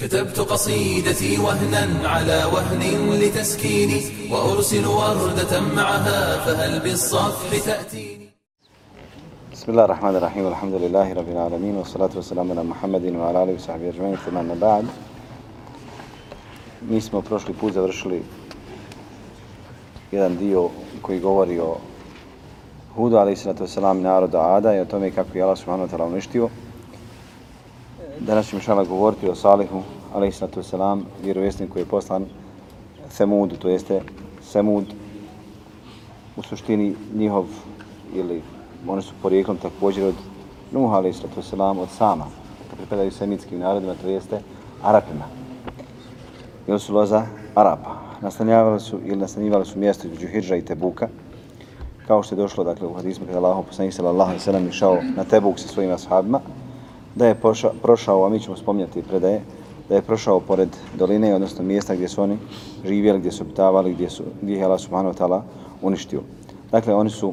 كتبت قصيدتي وهنا على وهن لتسكيني وأرسل وردة معها فهل بالصفح تأتيني بسم الله الرحمن الرحيم والحمد لله رب العالمين والصلاة والسلام على محمد وعلى آله وصحبه أجمعين ثم أما بعد Mi smo prošli put završili jedan dio koji govori o Hudu, ali i sallatu wasalam, naroda Ada i o tome kako je Allah subhanahu wa ta'ala uništio. Danas ćemo šala govoriti o Salihu, ali sallatu wasalam, vjerovjesnik koji je poslan Semudu, to jeste Semud, u suštini njihov, ili oni su porijeklom također od Nuh, ali sallatu wasalam, od Sama, to pripadaju semitskim narodima, to jeste Arapima. Ili su loza Arapa. Nastanjavali su ili nastanjivali su mjesto između Hidža i Tebuka, kao što je došlo dakle, u hadismu kada Allah poslanik sallallahu alejhi ve sellem išao na Tebuk sa svojim ashabima, da je poša, prošao, a mi ćemo spomnjati predaje, da je prošao pored doline, odnosno mjesta gdje su oni živjeli, gdje su obitavali, gdje, su, gdje je Allah subhanahu wa ta'ala uništio. Dakle, oni su,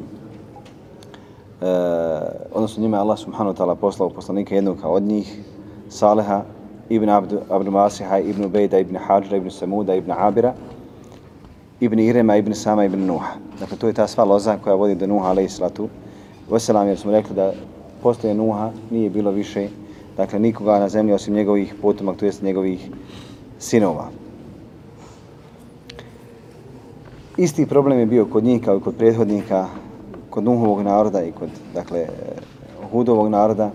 e, odnosno njima je Allah subhanahu wa ta'ala poslao poslanika jednog od njih, Saleha, ibn Abdu, Abdu Masiha, ibn Ubejda, ibn Hadžra, ibn Samuda, ibn Abira, ibn Irema, ibn Sama, ibn Nuha. Dakle, to je ta sva loza koja vodi do Nuha, alaih salatu Veselam, jer smo rekli da postoje Nuha, nije bilo više, dakle, nikoga na zemlji osim njegovih potomak, to jest njegovih sinova. Isti problem je bio kod njih kao i kod prethodnika, kod Nuhovog naroda i kod, dakle, Hudovog naroda,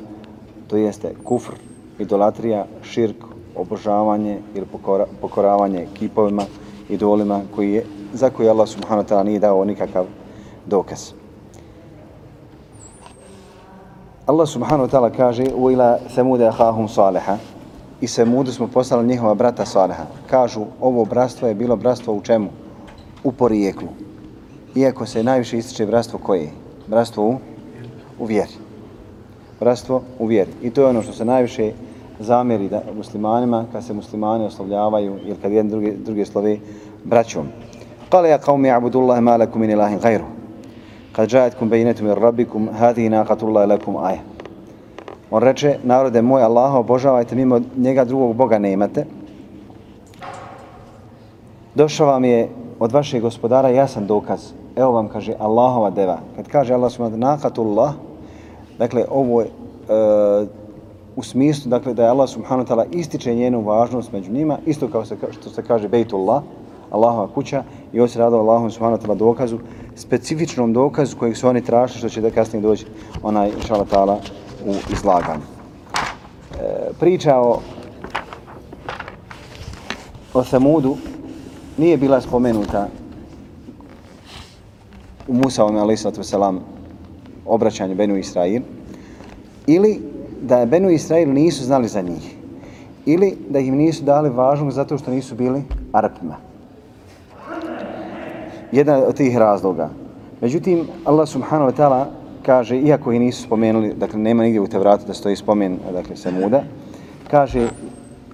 to jeste kufr, idolatrija, širk, obožavanje ili pokora, pokoravanje kipovima, idolima koji je, za koje Allah subhanahu wa ta'ala nije dao nikakav dokaz. Allah subhanahu wa ta'ala kaže u ila Samuda ahahum saliha i Samudu smo poslali njihova brata Saliha. Kažu ovo bratstvo je bilo bratstvo u čemu? U porijeklu. Iako se najviše ističe bratstvo koje? Bratstvo u, u vjeri. Bratstvo u vjeri. I to je ono što se najviše zamjeri da muslimanima kad se muslimani oslovljavaju ili kad jedan drugi, drugi slove braćom. Kale ja kao mi abudullahi ma lakum min ilahin gajru. Kad džajetkum bejinetum ir rabbikum, hadihi naqatullahi lakum aja. On reče, narode moj, Allaha obožavajte, mimo njega drugog Boga ne imate. Došao vam je od vašeg gospodara jasan dokaz. Evo vam kaže Allahova deva. Kad kaže Allah subhanahu naqatullah, dakle ovo je uh, u smislu dakle da je Allah subhanahu wa ta'ala ističe njenu važnost među njima, isto kao se, što se kaže Bejtullah, Allahova kuća, i on se radilo Allahu subhanahu wa ta'ala dokazu, specifičnom dokazu kojeg su oni tražili, što će da kasnije doći onaj, šalatala u izlaganju. E, priča o, o Samudu nije bila spomenuta u Musavom, alaih sallatu selam obraćanju Benu Israil, ili da Benu Israil nisu znali za njih, ili da im nisu dali važnost zato što nisu bili Arapima Jedan od tih razloga. Međutim, Allah subhanahu wa ta'ala kaže, iako ih nisu spomenuli, dakle nema nigdje u Tevratu da stoji spomen, dakle Samuda, kaže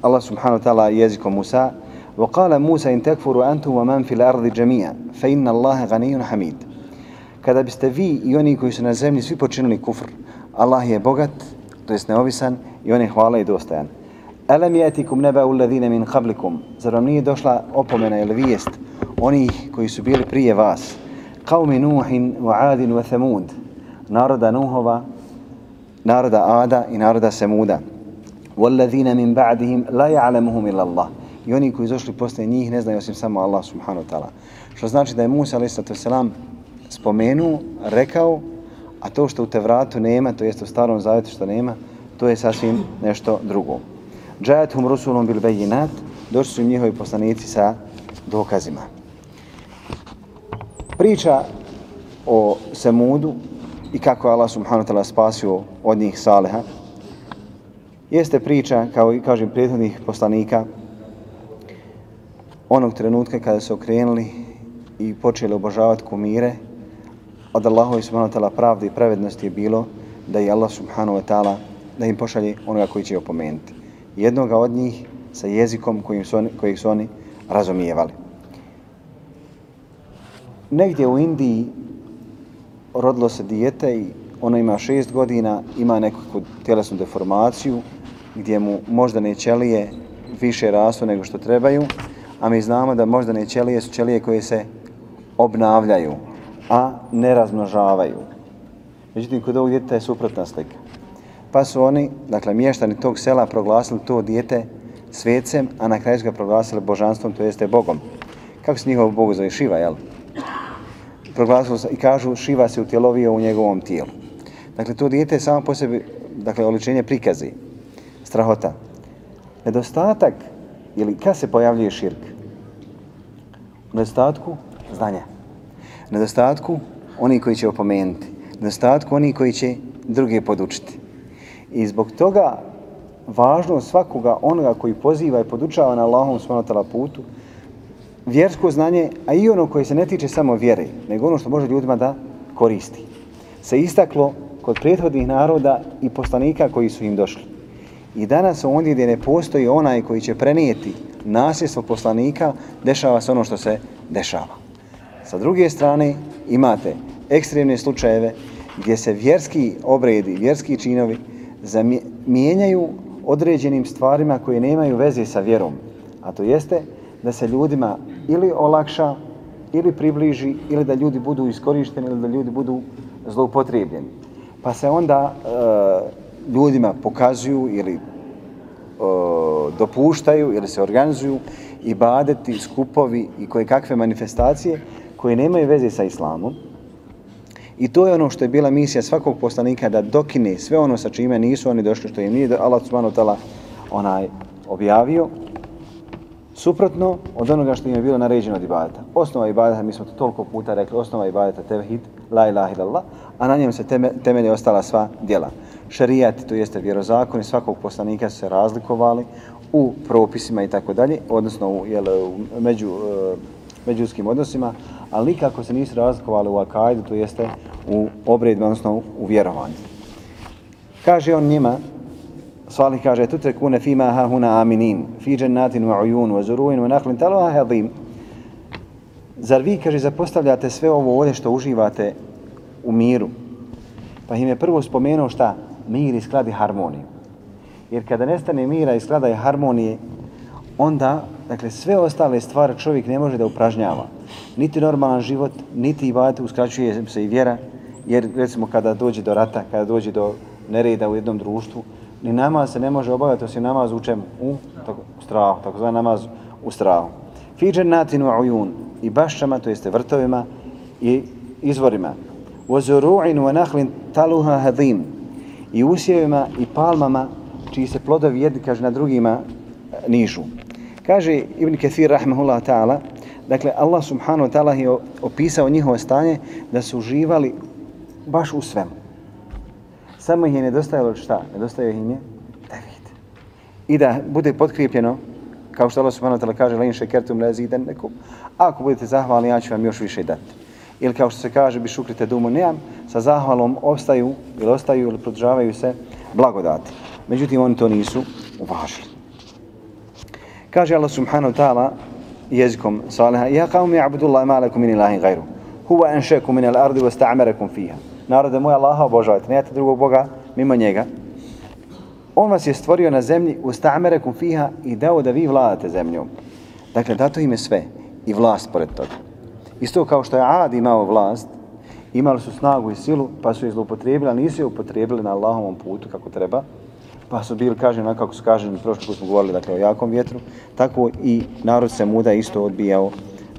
Allah subhanahu wa ta'ala jezikom Musa, وقال موسى إن تكفروا أنتم ومن في الأرض جميعا فإن الله غني حميد kada biste vi i oni koji su na zemlji svi počinili kufr, Allah je bogat, to jest neovisan i on je hvala i dostajan. Alam yatikum naba'u alladhina min qablikum? Zar vam nije došla opomena ili vijest Onih koji su bili prije vas? Qaumi Nuhin wa Adin wa Thamud. Naroda Nuhova, naroda Ada i naroda Semuda. Walladhina min ba'dihim la ya'lamuhum illa Allah. I oni koji došli posle njih ne znaju osim samo Allah subhanahu wa ta'ala. Što znači da je Musa a.s. spomenuo, rekao, a to što u Tevratu nema, to jest u Starom Zavjetu što nema, to je sasvim nešto drugo. Džajathum rusulom bil bejinat, došli su njihovi poslanici sa dokazima. Priča o Semudu i kako je Allah subhanahu wa ta'ala spasio od njih Saleha, jeste priča, kao i kažem, prethodnih poslanika, onog trenutka kada su okrenuli i počeli obožavati kumire, od Allahovi subhanahu wa ta'ala pravde i pravednosti je bilo da je Allah subhanahu wa ta'ala da im pošalje onoga koji će opomenuti. Jednoga od njih sa jezikom kojim su oni, kojih su oni razumijevali. Negdje u Indiji rodilo se dijete i ono ima šest godina, ima nekakvu tjelesnu deformaciju gdje mu moždane ćelije više rastu nego što trebaju, a mi znamo da moždane ćelije su ćelije koje se obnavljaju, a ne razmnožavaju. Međutim, kod ovog djeteta je suprotna slika. Pa su oni, dakle, mještani tog sela proglasili to dijete svecem, a na kraju su ga proglasili božanstvom, to jeste Bogom. Kako se njihov Bog zove? Šiva, jel? Proglasilo i kažu Šiva se utjelovio u njegovom tijelu. Dakle, to dijete je samo po sebi, dakle, oličenje prikazi, strahota. Nedostatak, ili kad se pojavljuje širk? U nedostatku znanja. Nedostatku oni koji će opomenuti. Nedostatku oni koji će druge podučiti. I zbog toga važno svakoga onoga koji poziva i podučava na Allahom smanotala putu, vjersko znanje, a i ono koje se ne tiče samo vjere, nego ono što može ljudima da koristi, se istaklo kod prethodnih naroda i poslanika koji su im došli. I danas ondje gdje ne postoji onaj koji će prenijeti nasljedstvo poslanika, dešava se ono što se dešava. Sa druge strane imate ekstremne slučajeve gdje se vjerski obredi, vjerski činovi mijenjaju određenim stvarima koje nemaju veze sa vjerom. A to jeste da se ljudima ili olakša, ili približi, ili da ljudi budu iskorišteni, ili da ljudi budu zloupotrijebljeni. Pa se onda e, ljudima pokazuju ili e, dopuštaju ili se organizuju i badeti, skupovi i koje kakve manifestacije koje nemaju veze sa islamom. I to je ono što je bila misija svakog poslanika da dokine sve ono sa čime nisu oni došli, što im nije Allah subhanahu ta'ala onaj objavio, suprotno od onoga što im je bilo naređeno od ibadeta. Osnova ibadeta, mi smo to toliko puta rekli, osnova ibadeta tevhid, la ilaha illallah, a na njem se teme, temelje ostala sva djela. Šarijat, to jeste vjerozakoni, svakog poslanika su se razlikovali u propisima i tako dalje, odnosno u, jel, u među, e, međuskim odnosima, ali nikako se nisu razlikovali u akajdu, to jeste u obredima, odnosno u vjerovanju. Kaže on njima, Salih kaže, tutrekune kune fima hahuna aminin, fi džennatin wa ujun, wa zuruin, wa nahlin, talwa hadim. Zar vi, kaže, zapostavljate sve ovo ovdje što uživate u miru? Pa im je prvo spomenuo šta? Mir i skladi harmoniju. Jer kada nestane mira i sklada i harmonije, onda, dakle, sve ostale stvari čovjek ne može da upražnjava. Niti normalan život, niti i vajte, uskraćuje se i vjera, jer recimo kada dođe do rata, kada dođe do nereda u jednom društvu, ni namaz se ne može obavljati osim namaz u čemu? U, tako, u strahu, tako zove namaz u strahu. Fiđen natinu ujun i bašćama, to jeste vrtovima i izvorima. Vozoru'in wa nahlin taluha hadim i usjevima i palmama čiji se plodovi jedni, kaže, na drugima e, nižu. Kaže Ibn Kathir, rahmehullah ta'ala, dakle, Allah subhanahu wa ta'ala je opisao njihovo stanje da su uživali baš u svemu. Samo ih je nedostajalo šta? Nedostaje im je tevhid. I da bude potkrijepljeno, kao što Allah subhanahu wa ta'ala kaže, lejn šekertum leziden nekum, ako budete zahvalni, ja ću vam još više dati. Ili kao što se kaže, bi šukrite dumu neam, sa zahvalom ostaju ili ostaju ili produžavaju se blagodati. Međutim, oni to nisu uvažili. Kaže Allah subhanahu wa ta'ala jezikom saliha, Ja qavmi abdullah ma lakum min ilahin gajru. Huwa anšakum min al-ardi wa sta'amarakum fiha. Narode moja Allaha obožavajte, nemate drugog Boga mimo njega. On vas je stvorio na zemlji u sta'amarakum fiha i dao da vi vladate zemljom. Dakle, dato im je sve i vlast pored toga. Isto kao što je Ad imao vlast, imali su snagu i silu, pa su je zloupotrijebili, a nisu je upotrijebili na Allahovom putu kako treba, pa su bili, kažem, na kako su kažem, prošli put smo govorili, dakle, o jakom vjetru, tako i narod se muda isto odbijao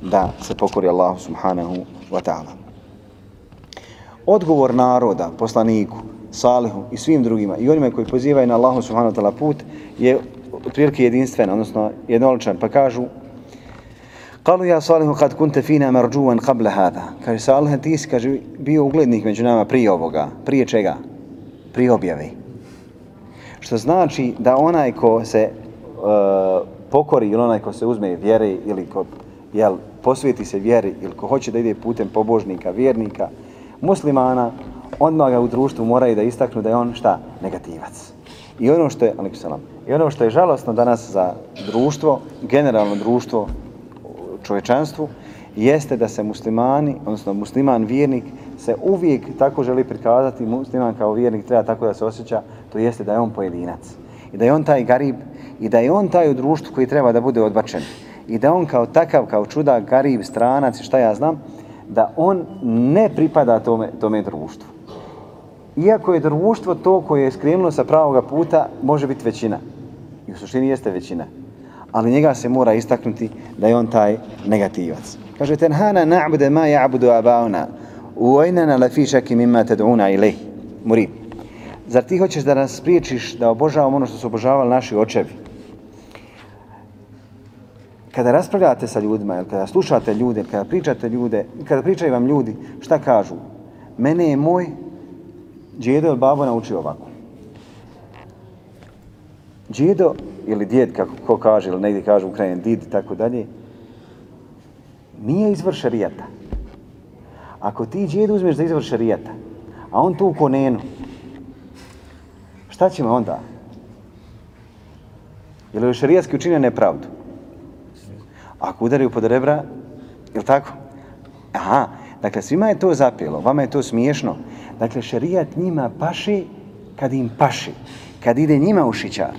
da se pokori Allahu subhanahu wa ta'ala. Odgovor naroda, poslaniku, salihu i svim drugima i onima koji pozivaju na Allahu subhanahu wa ta'ala put je prilike jedinstven, odnosno jednoličan, pa kažu Kalu ja Salihu kad kunte fina marđuvan qabla hada. Kaže Salih, ti si kaže, bio uglednik među nama prije ovoga. Prije čega? Prije objave. Što znači da onaj ko se uh, pokori ili onaj ko se uzme vjere ili ko jel, posvijeti se vjeri ili ko hoće da ide putem pobožnika, vjernika, muslimana, odmah ga u društvu moraju da istaknu da je on šta? Negativac. I ono što je, salam, i ono što je žalostno danas za društvo, generalno društvo, čovečanstvu, jeste da se muslimani, odnosno musliman vjernik, se uvijek tako želi prikazati, musliman kao vjernik treba tako da se osjeća, to jeste da je on pojedinac. I da je on taj garib, i da je on taj u društvu koji treba da bude odbačen i da on kao takav, kao čuda, garib, stranac i šta ja znam, da on ne pripada tome, tome društvu. Iako je društvo to koje je skrenulo sa pravoga puta, može biti većina. I u suštini jeste većina. Ali njega se mora istaknuti da je on taj negativac. Kaže, tenhana na'bude ma ja'budu abauna, u ojnana lafi šaki mimma ted'una ilih. Murim. Zar ti hoćeš da nas spriječiš da obožavamo ono što su obožavali naši očevi? Kada raspravljate sa ljudima, ili kada slušate ljude, kada pričate ljude, kada pričaju vam ljudi, šta kažu? Mene je moj djedo ili babo naučio ovako. Djedo ili djed, kako ko kaže, ili negdje kaže u kraju did i tako dalje, nije izvor šarijata. Ako ti djedo uzmeš za izvor šarijata, a on tu u konenu, šta ćemo onda? Je li šarijatski učinio nepravdu? Ako udaraju pod rebra, je tako? Aha, dakle, svima je to zapelo, vama je to smiješno. Dakle, šerijat njima paši kad im paši, kad ide njima u šićar,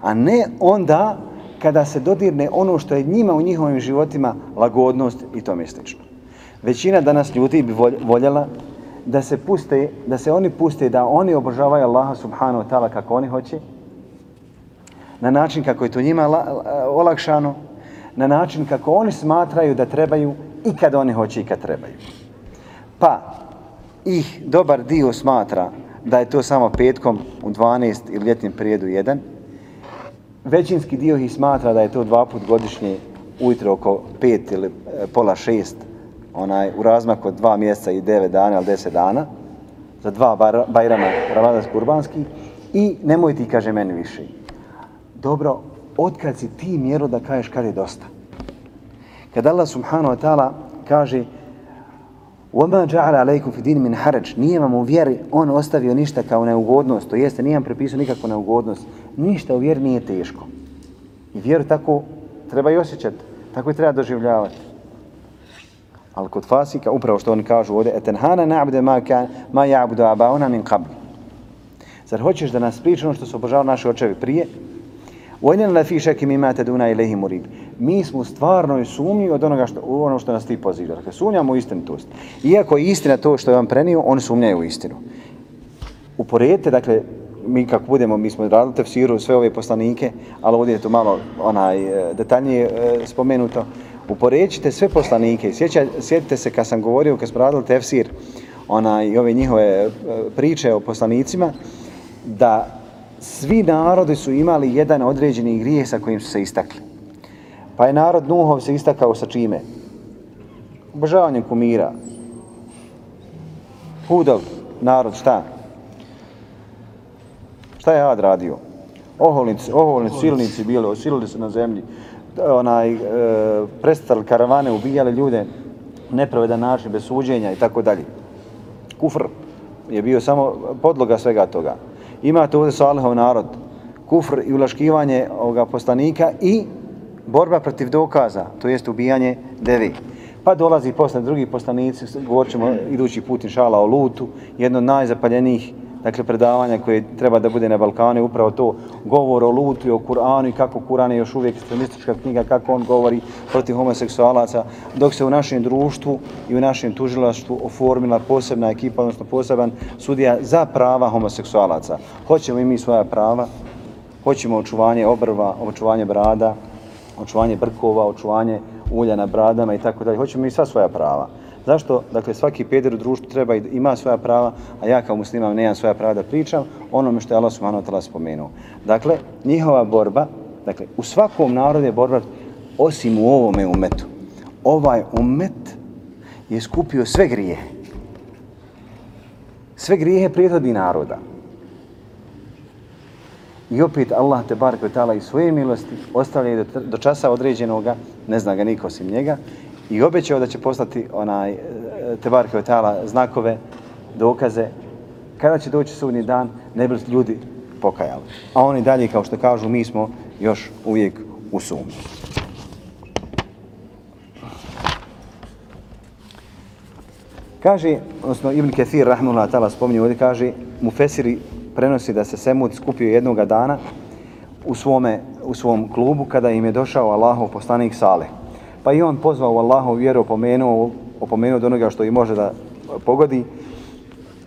a ne onda kada se dodirne ono što je njima u njihovim životima lagodnost i to slično. Većina danas ljudi bi voljela da se puste, da se oni puste, da oni obožavaju Allaha subhanahu wa ta'ala kako oni hoće, na način kako je to njima olakšano, na način kako oni smatraju da trebaju i kad oni hoće i kad trebaju. Pa ih dobar dio smatra da je to samo petkom u 12 ili ljetnim prijedu 1. Većinski dio ih smatra da je to dva put godišnje ujutro oko 5 ili e, pola 6 onaj, u razmaku od dva mjeseca i 9 dana ili 10 dana za dva bajrama ramadansko-urbanski i nemoj ti kaže meni više. Dobro, otkad si ti mjero da kažeš kad je dosta. Kad Allah subhanahu wa ta'ala kaže وَمَا جَعَلَ عَلَيْكُمْ فِي دِينِ مِنْ حَرَجْ Nije vam u vjeri on ostavio ništa kao neugodnost, to jeste, nije vam prepisao nikakvu neugodnost. Ništa u vjeri nije teško. I vjeru tako treba i osjećati, tako i treba doživljavati. Ali kod fasika, upravo što oni kažu ovdje, etenhana na'bude ma, ma ja'budu abauna min qabli. Zar hoćeš da nas priča ono što su obožavali naši očevi prije? Vojnjen la fi šekim imate duna ilahi murib. Mi smo stvarno i sumnji od onoga što, ono što nas ti poziva. Dakle, sumnjamo u istinitost. Iako je istina to što je vam prenio, oni sumnjaju u istinu. Uporedite, dakle, mi kako budemo, mi smo radili tefsiru sve ove poslanike, ali ovdje je to malo onaj, e, detaljnije e, spomenuto. Uporedite sve poslanike. Sjeća, sjetite se kad sam govorio, kad smo radili tefsir, onaj, ove njihove e, priče o poslanicima, da svi narodi su imali jedan određeni grijeh sa kojim su se istakli. Pa je narod Nuhov se istakao sa čime? Obožavanjem kumira. Hudov, narod, šta? Šta je Ad radio? Oholnici, oholnici, silnici bili, osilili se na zemlji, onaj, e, prestali karavane, ubijali ljude, nepravedan način, bez suđenja i tako dalje. Kufr je bio samo podloga svega toga imate ovdje Salihov narod, kufr i ulaškivanje ovoga poslanika i borba protiv dokaza, to jest ubijanje devi. Pa dolazi posle drugi poslanici, govorit ćemo idući put inšala o Lutu, jedno od najzapaljenijih dakle, predavanja koje treba da bude na Balkanu, upravo to govor o Lutu i o Kur'anu i kako Kur'an je još uvijek ekstremistička knjiga, kako on govori protiv homoseksualaca, dok se u našem društvu i u našem tužilaštvu oformila posebna ekipa, odnosno poseban sudija za prava homoseksualaca. Hoćemo i mi svoja prava, hoćemo očuvanje obrva, očuvanje brada, očuvanje brkova, očuvanje ulja na bradama i tako dalje. Hoćemo i sva svoja prava. Zašto? Dakle, svaki peder u društvu treba i ima svoja prava, a ja kao musliman nemam svoja prava da pričam onome što je Allah subhanahu wa ta'ala spomenuo. Dakle, njihova borba, dakle, u svakom narodu je borba osim u ovome umetu. Ovaj umet je skupio sve grijehe. Sve grijehe prijethodi naroda. I opet Allah te bar koje i svoje milosti ostavlja do, do časa određenoga, ne zna ga niko osim njega, i obećao da će poslati onaj e, tebarke Otala znakove, dokaze, kada će doći sudni dan, ne bi ljudi pokajali. A oni dalje, kao što kažu, mi smo još uvijek u sumnju. Kaže, odnosno Ibn Kathir, rahmullah ta'ala, spominje ovdje, kaže, mu Fesiri prenosi da se Semud skupio jednoga dana u svome, u svom klubu kada im je došao Allahov poslanik Saleh. Pa i on pozvao u Allahov vjeru, opomenuo, opomenuo od onoga što i može da pogodi,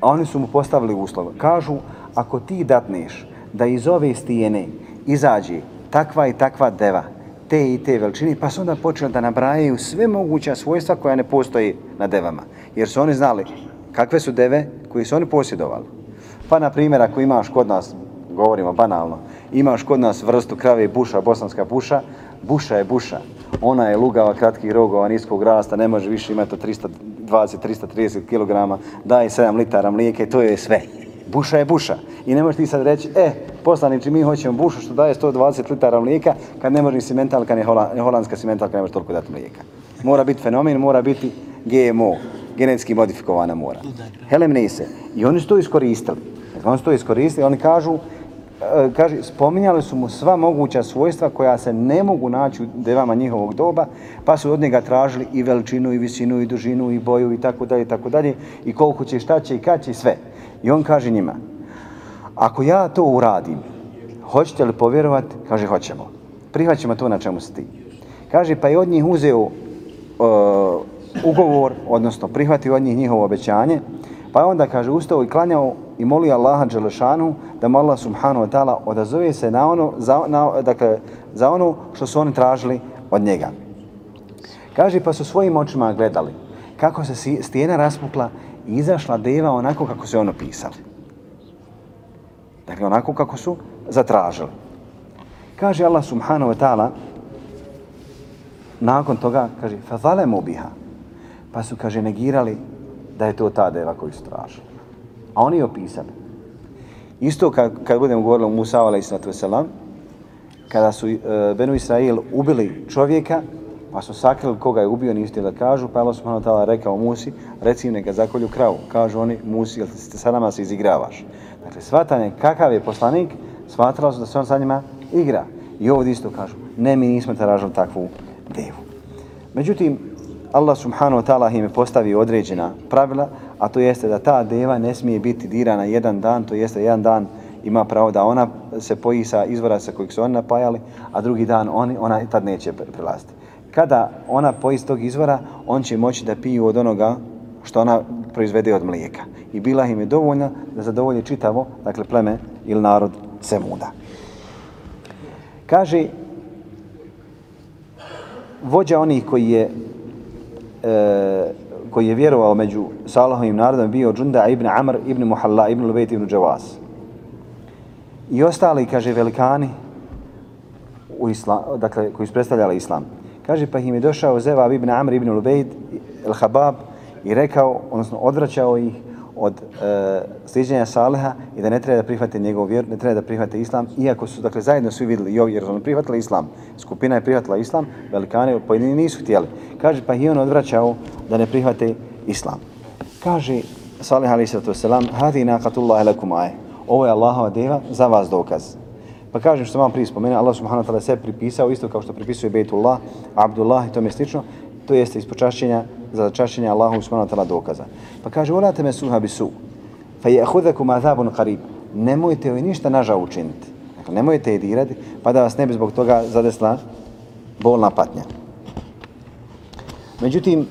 a oni su mu postavili uslov. Kažu, ako ti datneš da iz ove stijene izađe takva i takva deva, te i te veličine, pa su onda počeli da nabrajaju sve moguća svojstva koja ne postoje na devama. Jer su oni znali kakve su deve koje su oni posjedovali. Pa, na primjer, ako imaš kod nas, govorimo banalno, imaš kod nas vrstu krave buša, bosanska buša, buša je buša. Ona je lugava, kratkih rogova, niskog rasta, ne može više imati 320-330 kg, daje 7 litara mlijeka i to je sve. Buša je buša. I ne možeš ti sad reći, e, poslaniči, mi hoćemo bušu što daje 120 litara mlijeka, kad ne može ni simentalka, ni holandska simentalka, ne može toliko dati mlijeka. Mora biti fenomen, mora biti GMO, genetski modifikovana mora. Helem. I oni su to iskoristili. Oni su to iskoristili, oni kažu, E, kaže, spominjali su mu sva moguća svojstva koja se ne mogu naći u devama njihovog doba, pa su od njega tražili i veličinu, i visinu, i dužinu, i boju, i tako dalje, i tako dalje, i koliko će, šta će, i kad će, i sve. I on kaže njima, ako ja to uradim, hoćete li povjerovati? Kaže, hoćemo. Prihvaćemo to na čemu si ti. Kaže, pa je od njih uzeo uh, ugovor, odnosno prihvatio od njih njihovo obećanje, pa onda, kaže, ustao i klanjao i moli Allaha Đelešanu da mu Allah subhanahu wa ta'ala odazove se na ono, za, na, dakle, za ono što su oni tražili od njega. Kaže, pa su svojim očima gledali kako se stijena raspukla i izašla deva onako kako se ono pisali. Dakle, onako kako su zatražili. Kaže Allah subhanahu wa ta'ala, nakon toga, kaže, fazalemu biha. Pa su, kaže, negirali da je to ta deva koju su tražili. A oni je opisali. Isto kad, kad budemo govorili o Musa, alaih sallatu wasalam, kada su e, Benu Israel ubili čovjeka, pa su sakrili koga je ubio, nisu da kažu, pa Allah subhanahu ta'ala rekao Musi, reci im neka zakolju kravu. Kažu oni, Musi, jel ti sa nama se izigravaš? Dakle, shvatanje kakav je poslanik, shvatilo su da se on sa njima igra. I ovdje isto kažu, ne, mi nismo tražili takvu devu. Međutim, Allah subhanahu wa ta'ala im je postavio određena pravila, a to jeste da ta deva ne smije biti dirana jedan dan, to jeste jedan dan ima pravo da ona se poji sa izvora sa kojeg su oni napajali, a drugi dan oni, ona tad neće prelaziti. Kada ona poji iz tog izvora, on će moći da piju od onoga što ona proizvede od mlijeka. I bila im je dovoljna da zadovolje čitavo, dakle pleme ili narod Semuda. Kaže, vođa onih koji je e, koji je vjerovao među Salahovim narodom bio Džunda ibn Amr ibn Muhalla ibn Lubejt ibn Džavas. I ostali, kaže, velikani u islam, dakle, koji su predstavljali islam. Kaže, pa im je došao Zeva ibn Amr ibn Lubejt el-Habab i rekao, odnosno odvraćao ih od e, sliđenja Saleha i da ne treba da prihvate njegov vjer, ne treba da prihvate islam, iako su, dakle, zajedno svi vidjeli i ovi, jer su prihvatili islam, skupina je prihvatila islam, velikane, pojedini nisu htjeli. Kaže, pa i on odvraćao da ne prihvate islam. Kaže, Salih alaih sallatu wasalam, hadi naqatullah lakum aje. Ovo je Allahova deva za vas dokaz. Pa kažem što vam prije spomenuo, Allah subhanahu wa ta'ala se pripisao isto kao što pripisuje Bejtullah, Abdullah i tome slično, to jeste ispočašćenja za čašćenje Allahu subhanahu wa ta'ala dokaza. Pa kaže, volate me suha bisu, fa je ahudakum azabun qarib. Nemojte joj ništa naža učiniti. Dakle, nemojte je dirati, pa da vas ne bi zbog toga zadesla bolna patnja. Međutim,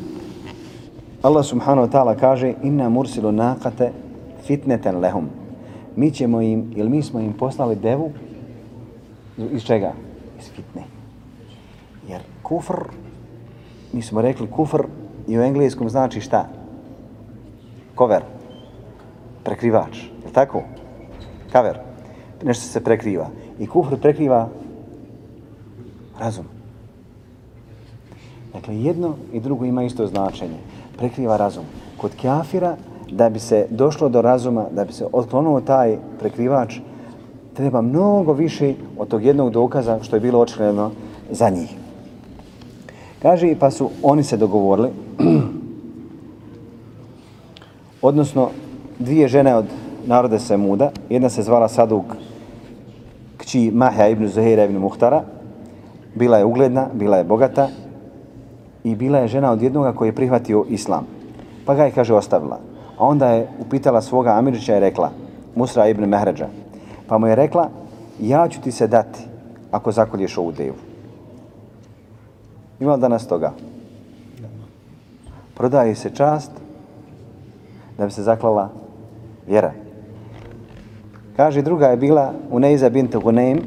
Allah subhanahu wa ta'ala kaže, inna mursilu naqate fitneten lehum. Mi ćemo im, ili mi smo im poslali devu, iz čega? Iz fitne. Jer kufr, mi smo rekli kufr i u engleskom znači šta? Cover. Prekrivač. Je tako? Cover. Nešto se prekriva. I kufr prekriva razum. Dakle, jedno i drugo ima isto značenje. Prekriva razum. Kod kafira, da bi se došlo do razuma, da bi se otklonuo taj prekrivač, treba mnogo više od tog jednog dokaza što je bilo očigledno za njih. Kaže, pa su oni se dogovorili, odnosno dvije žene od naroda Semuda, jedna se zvala Saduk, kći Mahja ibn Zuhaira ibn Muhtara, bila je ugledna, bila je bogata i bila je žena od jednoga koji je prihvatio islam. Pa ga je, kaže, ostavila. A onda je upitala svoga Amirića i rekla, Musra ibn Mehređa, pa mu je rekla, ja ću ti se dati ako zakolješ ovu devu? Ima li danas toga? Prodaje se čast da bi se zaklala vjera. Kaže, druga je bila Uneiza bint Guneim,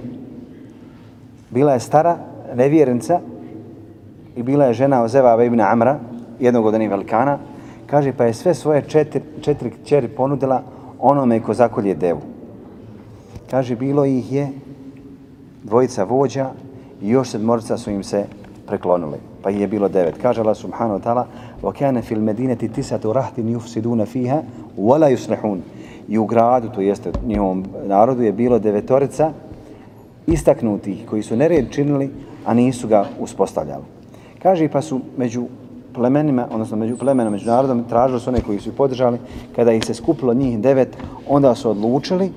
bila je stara, nevjernica, i bila je žena Ozeva ibn Amra, jednog od onih velikana, kaže, pa je sve svoje četiri, četiri čeri ponudila onome ko zakolje devu. Kaže, bilo ih je dvojica vođa i još sedmorica su im se preklonuli. Pa ih je bilo devet. Kaže Allah subhanahu wa ta'ala وَكَانَ فِي الْمَدِينَةِ تِسَةُ رَحْتٍ يُفْسِدُونَ فِيهَا وَلَا يُسْلِحُونَ I u gradu, to jeste njihovom narodu, je bilo devetorica istaknutih koji su nered činili, a nisu ga uspostavljali. Kaže pa su među plemenima, odnosno među plemenom, među narodom, tražili su one koji su podržali, kada ih se skupilo njih devet, onda su odlučili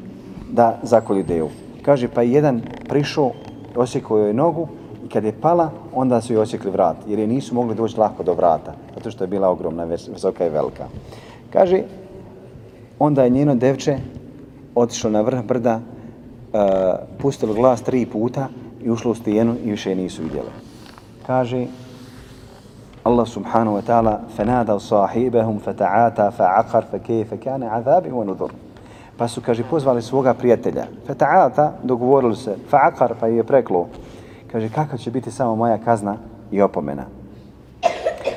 da zakolju devu. Kaže, pa jedan prišao, osjekao joj nogu i kad je pala, onda su joj osjekli vrat, jer je nisu mogli doći lako do vrata, zato što je bila ogromna, visoka i velika. Kaže, onda je njeno devče otišlo na vrh brda, uh, pustilo glas tri puta i ušlo u stijenu i više je nisu vidjeli. Kaže, Allah subhanahu wa ta'ala فَنَادَوْ صَاحِبَهُمْ فَتَعَاتَا فَعَقَرْ فَكَيْفَ كَانَ عَذَابِ وَنُذُرُ Pa su, kaže, pozvali svoga prijatelja. فَتَعَاتَا dogovorili se. فَعَقَرْ pa je preklo. kaže kakva će biti samo moja kazna i opomena.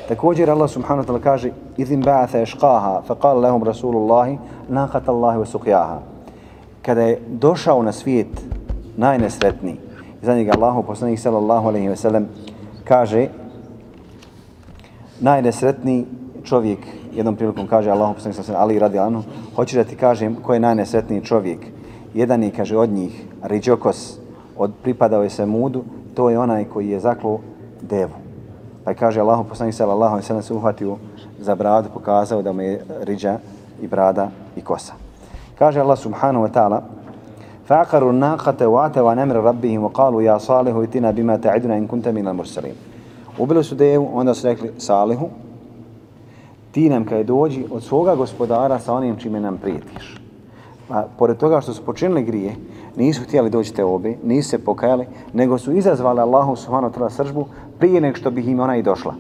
Također Allah subhanahu wa ta'ala kaže idhim ba'atha ashqaha fa qala lahum rasulullah naqat Allah wa suqyaha. Kada je došao na svijet najnesretni za njega Allahu poslanik sallallahu alaihi ve sellem kaže najnesretni čovjek jednom prilikom kaže Allahu poslanik sallallahu alaihi Ali radi anhu hoću da ti kažem ko je najnesretniji čovjek jedan je kaže od njih riđokos od pripadao je se mudu to je onaj koji je zaklo devu. Pa kaže Allahu poslanik sallallahu alejhi ve sellem se uhvatio za bradu, pokazao da mu je riđa i brada i kosa. Kaže Allah subhanahu wa ta'ala: "Faqaru an-naqata wa atu an amri rabbihim wa qalu ya salih itina bima ta'iduna in kunta min al-mursalin." Ubilo su devu, onda su rekli Salihu: "Ti nam kad dođi od svoga gospodara sa onim čime nam prijetiš." Pa pored toga što su počinili grije, nisu htjeli doći te obi, nisu se pokajali, nego su izazvali Allahu subhanahu ta'ala sržbu prije nek što bih im ona i došla.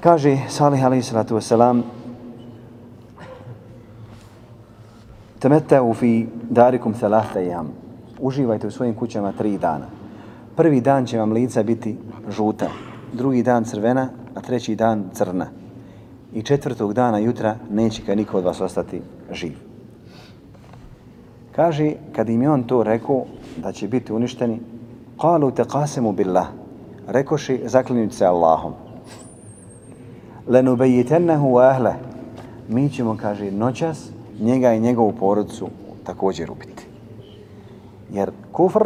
Kaže Salih alaihi salatu wasalam, u fi darikum thalahta jam. Uživajte u svojim kućama tri dana. Prvi dan će vam lica biti žuta, drugi dan crvena, a treći dan crna. I četvrtog dana jutra neće ga niko od vas ostati živ. Kaže, kad im je on to rekao da će biti uništeni, qalu taqasemu billah. Rekoši, zaklinjući se Allahom. Lenubejitennehu wa ahle. Mi ćemo, kaže, noćas njega i njegovu porodicu također ubiti. Jer kufr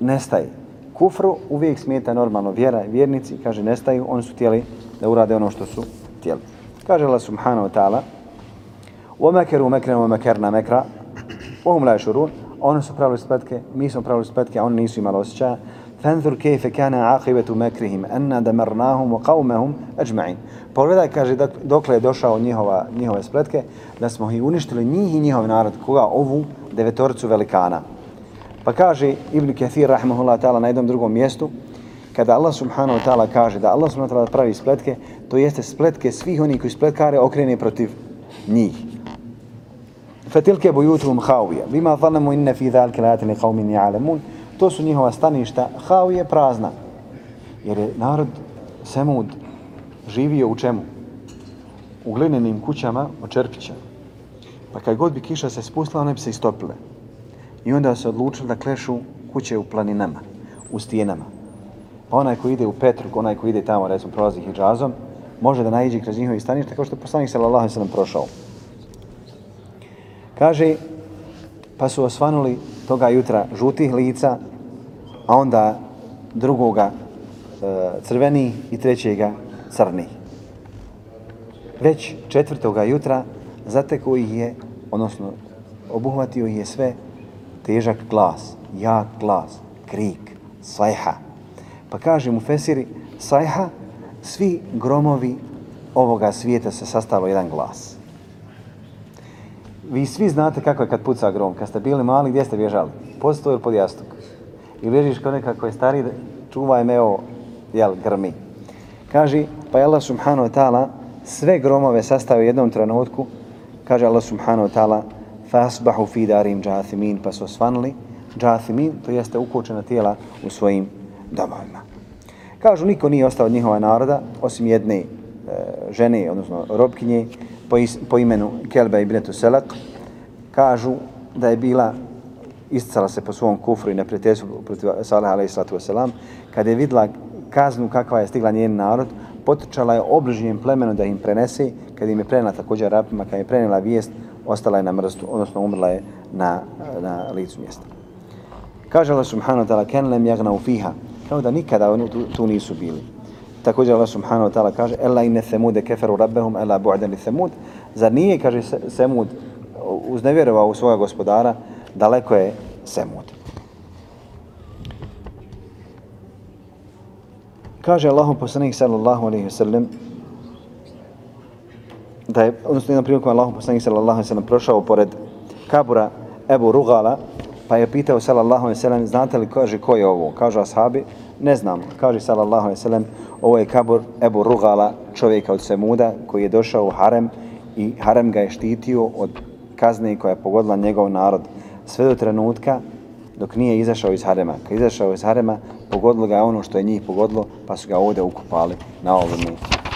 nestaje. Kufru uvijek smeta normalno vjera i vjernici, kaže, nestaju, oni su htjeli da urade ono što su htjeli. Kaže Allah subhanahu wa ta'ala وَمَكَرُوا مَكْرًا وَمَكَرْنَا مَكْرًا Ohum la šurun, oni su pravili spletke, mi smo pravili spletke, oni nisu imali osjećaja. Fanzur kejfe kana akibetu mekrihim, enna damarnahum wa qavmehum ajma'in. Pogledaj, kaže, dokle je došao njihova, njihove spletke, da smo ih uništili njih i njihov narod, koga ovu devetoricu velikana. Pa kaže Ibn Kathir, rahmahullah ta'ala, na jednom drugom mjestu, kada Allah subhanahu wa ta'ala kaže da Allah subhanahu wa ta'ala pravi spletke, to jeste spletke svih onih koji spletkare okrene protiv njih. Fatilke bujutuhum hawija, bima zalamu inne fi dhalke lajati li qawmin ja'alamun, to su njihova staništa, hawije prazna. Jer je narod Semud živio u čemu? U glinenim kućama od čerpića. Pa kad god bi kiša se spustila, one bi se istopile. I onda se odlučili da klešu kuće u planinama, u stijenama. Pa onaj ko ide u Petruk, onaj ko ide tamo, recimo, prolazi hijazom, može da najđe kroz njihovi staništa, kao što je poslanik sallallahu sallam prošao. Kaže, pa su osvanuli toga jutra žutih lica, a onda drugoga e, crveni i trećega crni. Već četvrtoga jutra zatekao ih je, odnosno obuhvatio ih je sve težak glas, jak glas, krik, sajha. Pa kaže mu Fesiri, sajha, svi gromovi ovoga svijeta se sastalo jedan glas. Vi svi znate kako je kad puca grom. Kad ste bili mali, gdje ste bježali? pod sto ili pod jastuk. I ležiš kao nekako je stari, čuvaj me ovo, jel, grmi. Kaže, pa je Allah subhanahu wa ta'ala sve gromove sastavio u jednom trenutku, kaže Allah subhanahu wa ta'ala, fasbahu fi darim džathimin, pa su osvanili džathimin, to jeste ukočena tijela u svojim domovima. Kažu, niko nije ostao od njihova naroda, osim jedne e, žene, odnosno robkinje, po, is, po imenu Kelbe ibn Selak. Kažu da je bila, isticala se po svom kufru i neprijateljstvu protiv Salih wasalam, Kad je vidla kaznu kakva je stigla njen narod, potrčala je obližnjem plemenu da im prenese, kad im je prenela također rapima, kad je prenela vijest, ostala je na mrstu, odnosno umrla je na, na licu mjesta. Kaže Allah subhanahu wa ta'ala, ken lem jagna fiha, kao da nikada oni tu, tu nisu bili. Također Allah subhanahu wa ta'ala kaže, ela inne semude keferu rabbehum, ela bu'den li semud. zar nije, kaže Semud, uznevjerovao u svoga gospodara, daleko je Semud. Kaže Allahom poslanik sallallahu alaihi wa sallam, da je, odnosno jednom prilikom Allahom poslanik sallallahu alaihi wa sallam prošao pored kabura Ebu Rugala, pa je pitao sallallahu alaihi wa sallam, znate li kaže ko je ovo? Kažu ashabi, ne znam. Kaže sallallahu alaihi wa sallam, ovo je kabor Ebu Rugala, čovjeka od Semuda, koji je došao u harem i harem ga je štitio od kazne koja je pogodila njegov narod sve do trenutka dok nije izašao iz harema. Kad izašao iz harema, pogodilo ga ono što je njih pogodilo, pa su ga ovdje ukupali na ovom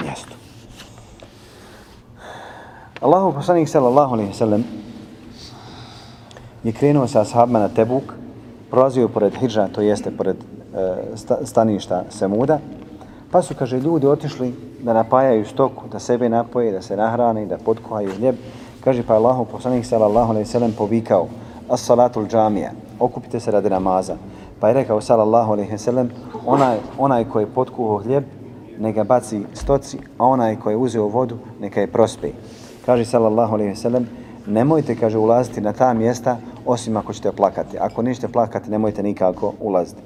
mjestu. Allahu poslanik sallallahu alaihi sellem je krenuo sa ashabima na Tebuk, prolazio pored Hidža, to jeste pored e, staništa Semuda, pa su, kaže, ljudi otišli da napajaju stoku, da sebe napoje, da se nahrane, da potkuhaju hljeb. Kaže, pa Allahu poslanik sallallahu alaihi sallam povikao, as salatul džamija, okupite se radi namaza. Pa je rekao sallallahu alejhi ve sellem, onaj onaj koji je potkuhao hljeb, neka baci stoci, a onaj koji je uzeo vodu, neka je prospe. Kaže sallallahu alejhi ve sellem, nemojte kaže ulaziti na ta mjesta osim ako ćete plakati. Ako nećete plakati, nemojte nikako ulaziti.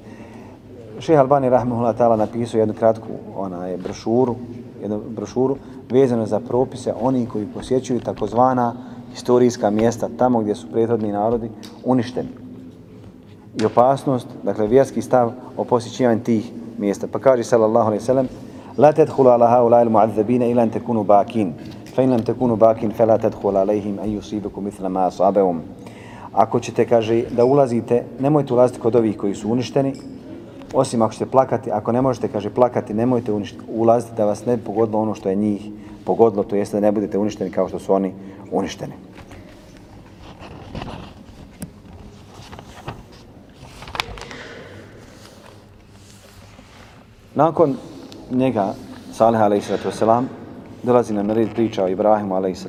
Šejh Albani rahmehullah taala napisao jednu kratku onaj brošuru, jednu brošuru vezano za propise oni koji posjećuju takozvana historijska mjesta tamo gdje su prethodni narodi uništeni i opasnost, dakle vjerski stav o posjećivanju tih mjesta. Pa kaže sallallahu alejhi ve sellem: "La tadkhulu ala haula'i al-mu'azzabina ila an takunu bakin, fa in lam takunu bakin fala tadkhulu alayhim an yusibakum mithla ma asabahum." Ako ćete kaže da ulazite, nemojte ulaziti kod ovih koji su uništeni, osim ako ćete plakati, ako ne možete kaže plakati, nemojte uništiti, ulaziti da vas ne pogodilo ono što je njih pogodilo, to jeste da ne budete uništeni kao što su oni uništeni. Nakon njega, Salih a.s. dolazi nam na red priča o Ibrahimu a.s.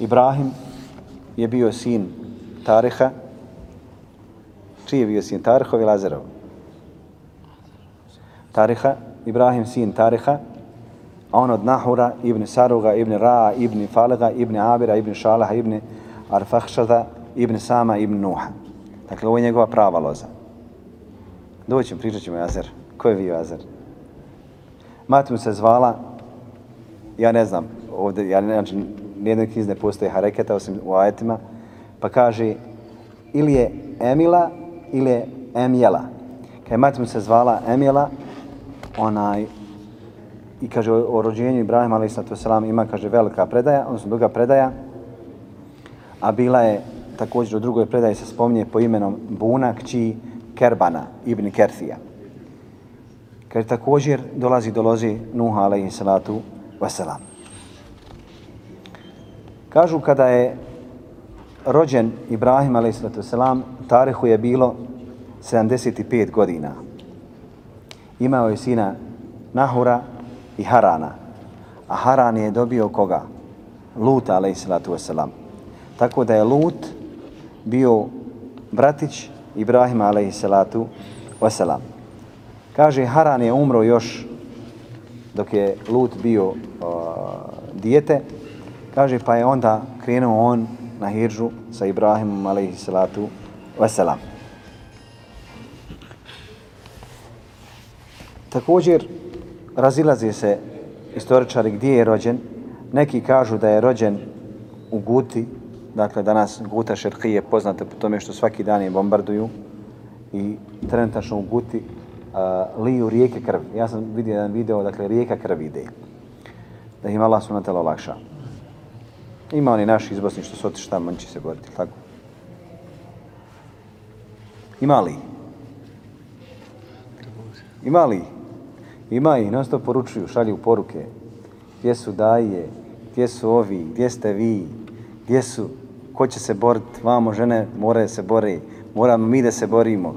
Ibrahim je bio sin Tariha. Čiji je bio sin Tarihov i Lazarov? Tariha, Ibrahim sin Tariha, a on od Nahura, ibn Saruga, ibn Ra'a, ibn Falega, ibn Abira, ibn Šalaha, ibn Arfahšada, ibn Sama, ibn Nuha. Dakle, ovo je njegova prava loza. Doćemo, pričat ćemo Jazer. Ko je bio Azar? Mati mu se zvala, ja ne znam, ovdje, ja ne znači, nijedne knjizi ne postoji hareketa osim u ajetima, pa kaže ili je Emila ili je Emjela. Kad mati mu se zvala Emjela, onaj, i kaže o, o rođenju Ibrahima alaih selam ima, kaže, velika predaja, odnosno druga predaja, a bila je također u drugoj predaji se spominje po imenom Buna, kći Kerbana, ibn Kerthija. Kaže, također dolazi do lozi Nuha, alaihi salatu wasalam. Kažu, kada je rođen Ibrahim, alaihi salatu wasalam, je bilo 75 godina. Imao je sina Nahura i Harana. A Haran je dobio koga? Luta, alaihissalatu wasalam. Tako da je Lut bio bratić Ibrahima, alaihissalatu wasalam. Kaže, Haran je umro još dok je Lut bio uh, dijete. Kaže, pa je onda krenuo on na Hiržu sa Ibrahimom, alaihissalatu wasalam. Također, razilazi se istoričari gdje je rođen. Neki kažu da je rođen u Guti, dakle danas Guta Šerhije poznate po tome što svaki dan je bombarduju i trenutačno u Guti uh, liju rijeke krvi. Ja sam vidio jedan video, dakle rijeka krvi ide. Da im Allah sunat olakša. Ima oni naši iz Bosni što su otišli tamo, će se boriti, tako? Ima li? Ima li? Ima i non stop poručuju, šalju poruke. Gdje su daje, gdje su ovi, gdje ste vi, gdje su, ko će se boriti, vamo žene moraju se bori, moramo mi da se borimo.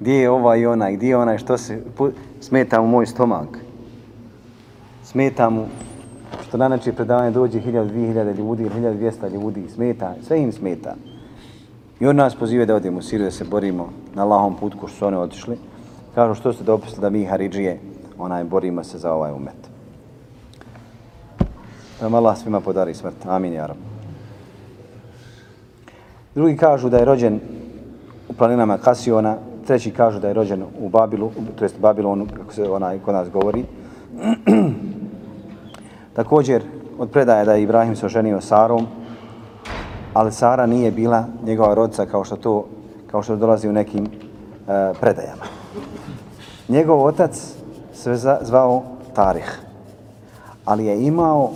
Gdje je ova i ona, gdje je ona, što se, smeta mu moj stomak. Smeta mu što na način predavanje dođe 1000-2000 ljudi 1200 ljudi, smeta, sve im smeta. I on nas poziva da odemo u Siriju da se borimo na lahom putku što su oni otišli. Kažu što ste dopustili da mi Haridžije onaj, borimo se za ovaj umet. Da Allah svima podari smrt. Amin, jarom. Drugi kažu da je rođen u planinama Kasiona, treći kažu da je rođen u Babilu, to jest Babilonu, kako se onaj kod nas govori. Također, od predaje da je Ibrahim se oženio Sarom, ali Sara nije bila njegova rodca kao što to kao što dolazi u nekim uh, predajama. Njegov otac se zvao Tarih, ali je imao,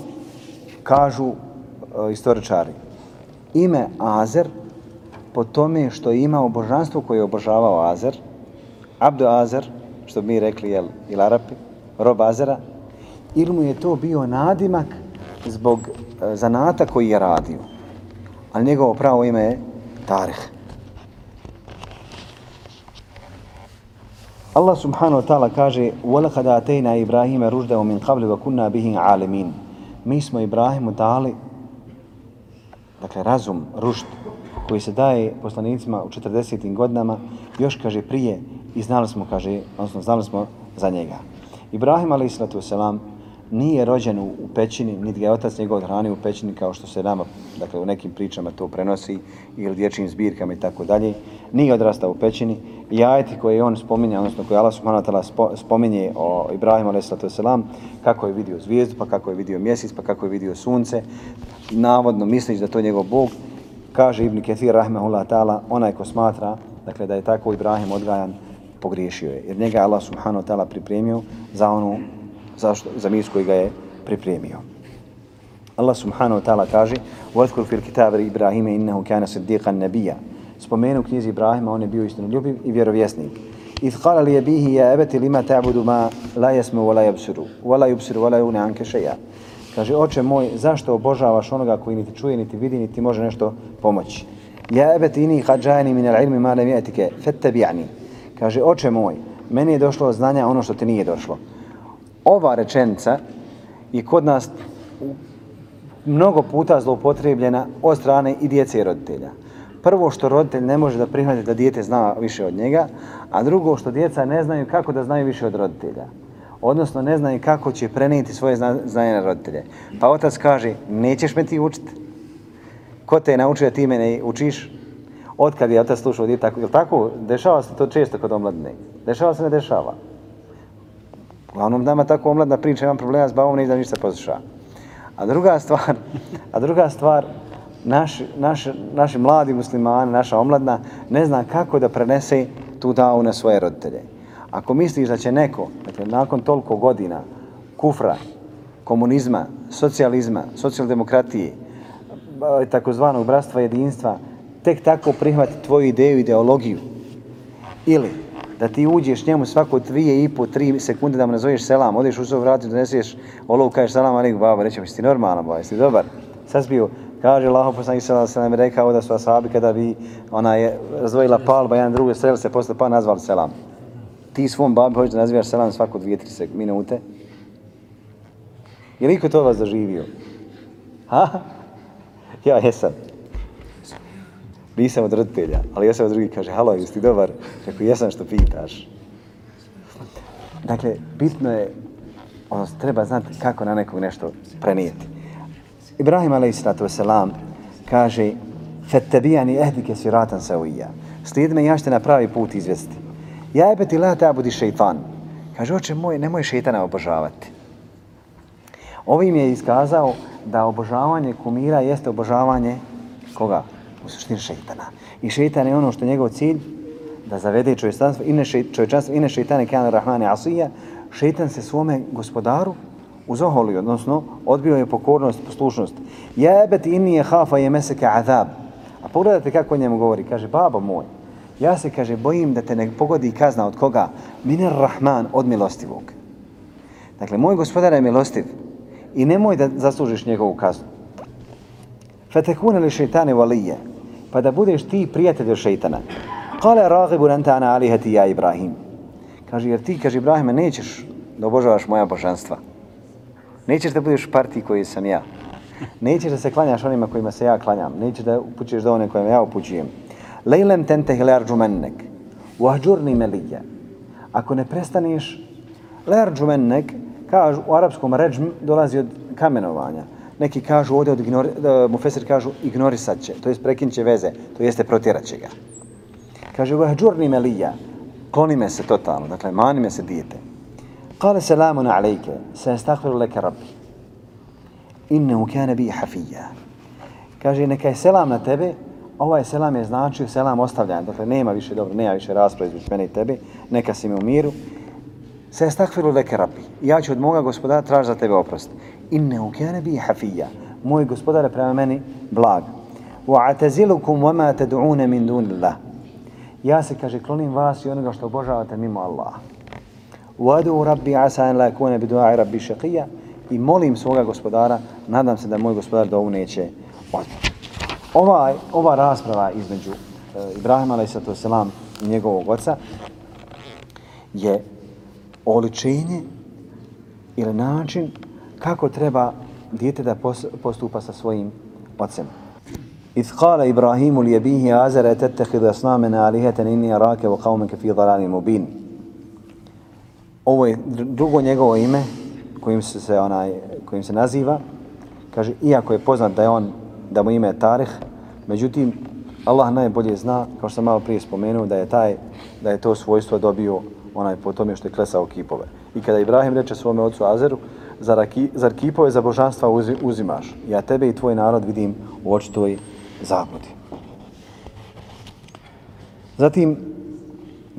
kažu e, istoričari, ime Azer po tome što je imao božanstvo koje je obožavao Azer, Abdu Azer, što bi mi rekli, jel, ili Arapi, rob Azera, ili mu je to bio nadimak zbog e, zanata koji je radio ali njegovo pravo ime je Tarih. Allah subhanahu wa ta'ala kaže وَلَقَدْ أَتَيْنَا إِبْرَاهِيمَ رُجْدَهُ مِنْ قَبْلِ وَكُنَّا بِهِ عَالِمِينَ Mi smo Ibrahimu dali dakle razum, rušt koji se daje poslanicima u 40. godinama još kaže prije i znali smo kaže, odnosno znali smo za njega. Ibrahim alaih sallatu wasalam nije rođen u, u pećini, niti ga je otac njegov hranio u pećini kao što se nama, dakle u nekim pričama to prenosi ili dječjim zbirkama i tako dalje. Nije odrastao u pećini i ajeti koje on spominje, odnosno koje Allah subhanahu wa ta'ala spominje o Ibrahimu a.s. kako je vidio zvijezdu, pa kako je vidio mjesec, pa kako je vidio sunce, navodno misliš da to je njegov Bog, kaže Ibn Ketir rahmehullah ta'ala, onaj ko smatra dakle, da je tako Ibrahim odgajan, pogriješio je. Jer njega Allah subhanahu wa ta'ala pripremio za onu zašto, za mis koji ga je pripremio. Allah subhanahu wa ta'ala kaže وَذْكُرْ فِي الْكِتَابِ إِبْرَاهِمَ إِنَّهُ كَانَ صِدِّيقًا نَبِيًا Spomenu knjizi Ibrahima, on je bio istinu ljubiv i vjerovjesnik. إِذْ قَالَ لِيَبِيهِ يَا أَبَتِ لِمَا تَعْبُدُ مَا لَا يَسْمُ وَلَا يَبْسُرُ وَلَا يُبْسِرُ وَلَا يُنَ عَنْكَ شَيَا Kaže, oče moj, zašto obožavaš onoga koji niti čuje, niti vidi, niti može nešto pomoći? Ja ebet ini hađajni min al-ilmi ma lam yatike fattabi'ni. Kaže oče moj, meni je došlo znanja ono što ti nije došlo ova rečenica je kod nas mnogo puta zloupotrebljena od strane i djece i roditelja. Prvo što roditelj ne može da prihvati da dijete zna više od njega, a drugo što djeca ne znaju kako da znaju više od roditelja. Odnosno ne znaju kako će prenijeti svoje znanje na roditelje. Pa otac kaže, nećeš me ti učiti. Ko te je naučio da ti mene učiš? Otkad je otac slušao djeta, je tako? Dešava se to često kod omladine. Dešava se, ne dešava. Uglavnom nama tako omladna priča, imam problema s bavom, ne znam ništa posluša. A druga stvar, a druga stvar, naš, naš, naši mladi muslimani, naša omladna, ne zna kako da prenese tu davu na svoje roditelje. Ako misliš da će neko, dakle, nakon toliko godina kufra, komunizma, socijalizma, socijaldemokratije, e, takozvanog bratstva jedinstva, tek tako prihvati tvoju ideju, ideologiju, ili da ti uđeš njemu svako dvije i po, tri sekunde da mu nazoveš selam, odeš u svoj vrat i doneseš olovu, kažeš selam, ali baba, rećemo, jesi ti normalan, baba, jesi ti dobar? Sad bio, kaže Allah, poslanik selam, selam je rekao da su asabi kada bi ona je razdvojila palba, jedan drugi strel se posle pa nazvali selam. Ti svom babi hoćeš da nazivaš selam svako dvije, tri minute. Je li to vas zaživio? Ha? Ja jesam nisam od roditelja, ali ja sam od drugih, kaže, halo, jesi ti dobar? Kako jesam što pitaš. Dakle, bitno je, ono, treba znati kako na nekog nešto prenijeti. Ibrahim a.s. kaže, fetebijani ehdike siratan sa uija. Slijed me, ja ćete na pravi put izvesti. Ja je la ta budi šeitan. Kaže, oče moj, nemoj šeitana obožavati. Ovim je iskazao da obožavanje kumira jeste obožavanje koga? Suštini šeitana. I šeitan je ono što je njegov cilj, da zavede čovječanstvo, ine čovječanstvo, ine šeitane kjane rahmane asija, šeitan se svome gospodaru uzoholio, odnosno odbio je pokornost, poslušnost. Jebet inni je hafa je meseke azab. A pogledajte kako njemu govori, kaže, babo moj, ja se, kaže, bojim da te ne pogodi kazna od koga? Miner Rahman, od milostivog. Dakle, moj gospodar je milostiv i nemoj da zaslužiš njegovu kaznu. Fetekune li šeitane valije, pa da budeš ti prijatelj od šeitana. Kale ragibu anta ana alihati ja Ibrahim. Kaže, jer ti, kaže Ibrahime, nećeš da obožavaš moja božanstva. Nećeš da budeš partiji koji sam ja. Nećeš da se klanjaš onima kojima se ja klanjam. Nećeš da upućuješ do one kojima ja upućujem. Lejlem tente hilarđu džumennek. Uahđurni melija. Ako ne prestaneš, ler džumennek, kažu, u arapskom ređm dolazi od kamenovanja. Neki kažu ovdje od ignori, mufesir kažu ignorisat će, to jest prekinut će veze, to jeste protjerat će ga. Kaže, uahđurni melija. Kloni me se totalno, dakle, mani me se dijete. Kale selamun alejke, se estakviru leke rabbi. Innehu kane bi hafija. Kaže, neka je selam na tebe, ovaj selam je značio selam ostavljanja. Dakle, nema više dobro, nema više rasprave između mene i tebe, neka si mi u miru. Se estakviru leke rabbi. Ja ću od moga gospoda traži za tebe oprost. Innehu kane bi hafija. Moj gospodar je prema meni blag. Wa atazilukum wa ma tad'una min dunillah. Ja se, kaže, klonim vas i onoga što obožavate mimo Allaha. Wadu rabbi asa an la yakuna bi du'a rabbi shaqiya i molim svoga gospodara, nadam se da moj gospodar da neće odbiti. Ova, ova rasprava između e, Ibrahima a.s. i njegovog oca je oličenje ili način kako treba dijete da postupa sa svojim ocem. إذ قال إبراهيم ليبيه آزر تتخذ أصنامنا آلهة إني أراك وقومك في ضلال مبين ovo je drugo njegovo ime kojim se, se onaj kojim se naziva kaže iako je poznat da je on da mu ime je Tarih međutim Allah najbolje zna kao što sam malo prije spomenuo da je taj da je to svojstvo dobio onaj po tome što je klesao kipove i kada Ibrahim reče svome ocu Azeru zar, zar kipove za božanstva uzimaš ja tebe i tvoj narod vidim u očitoj zabludi zatim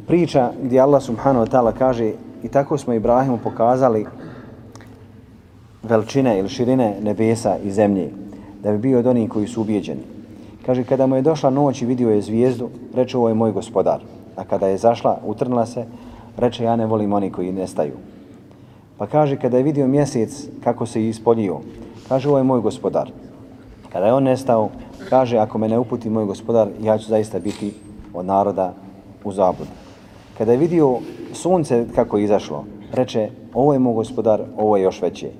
priča gdje Allah subhanahu wa ta'ala kaže I tako smo Ibrahimu pokazali veličine ili širine nebesa i zemlje, da bi bio od onih koji su ubijeđeni. Kaže, kada mu je došla noć i vidio je zvijezdu, reče, ovo je moj gospodar. A kada je zašla, utrnula se, reče, ja ne volim oni koji nestaju. Pa kaže, kada je vidio mjesec kako se ispoljio, kaže, ovo je moj gospodar. Kada je on nestao, kaže, ako me ne uputi moj gospodar, ja ću zaista biti od naroda u zabludu. Kada je vidio sunce kako je izašlo, reče, ovo je moj gospodar, ovo je još veće.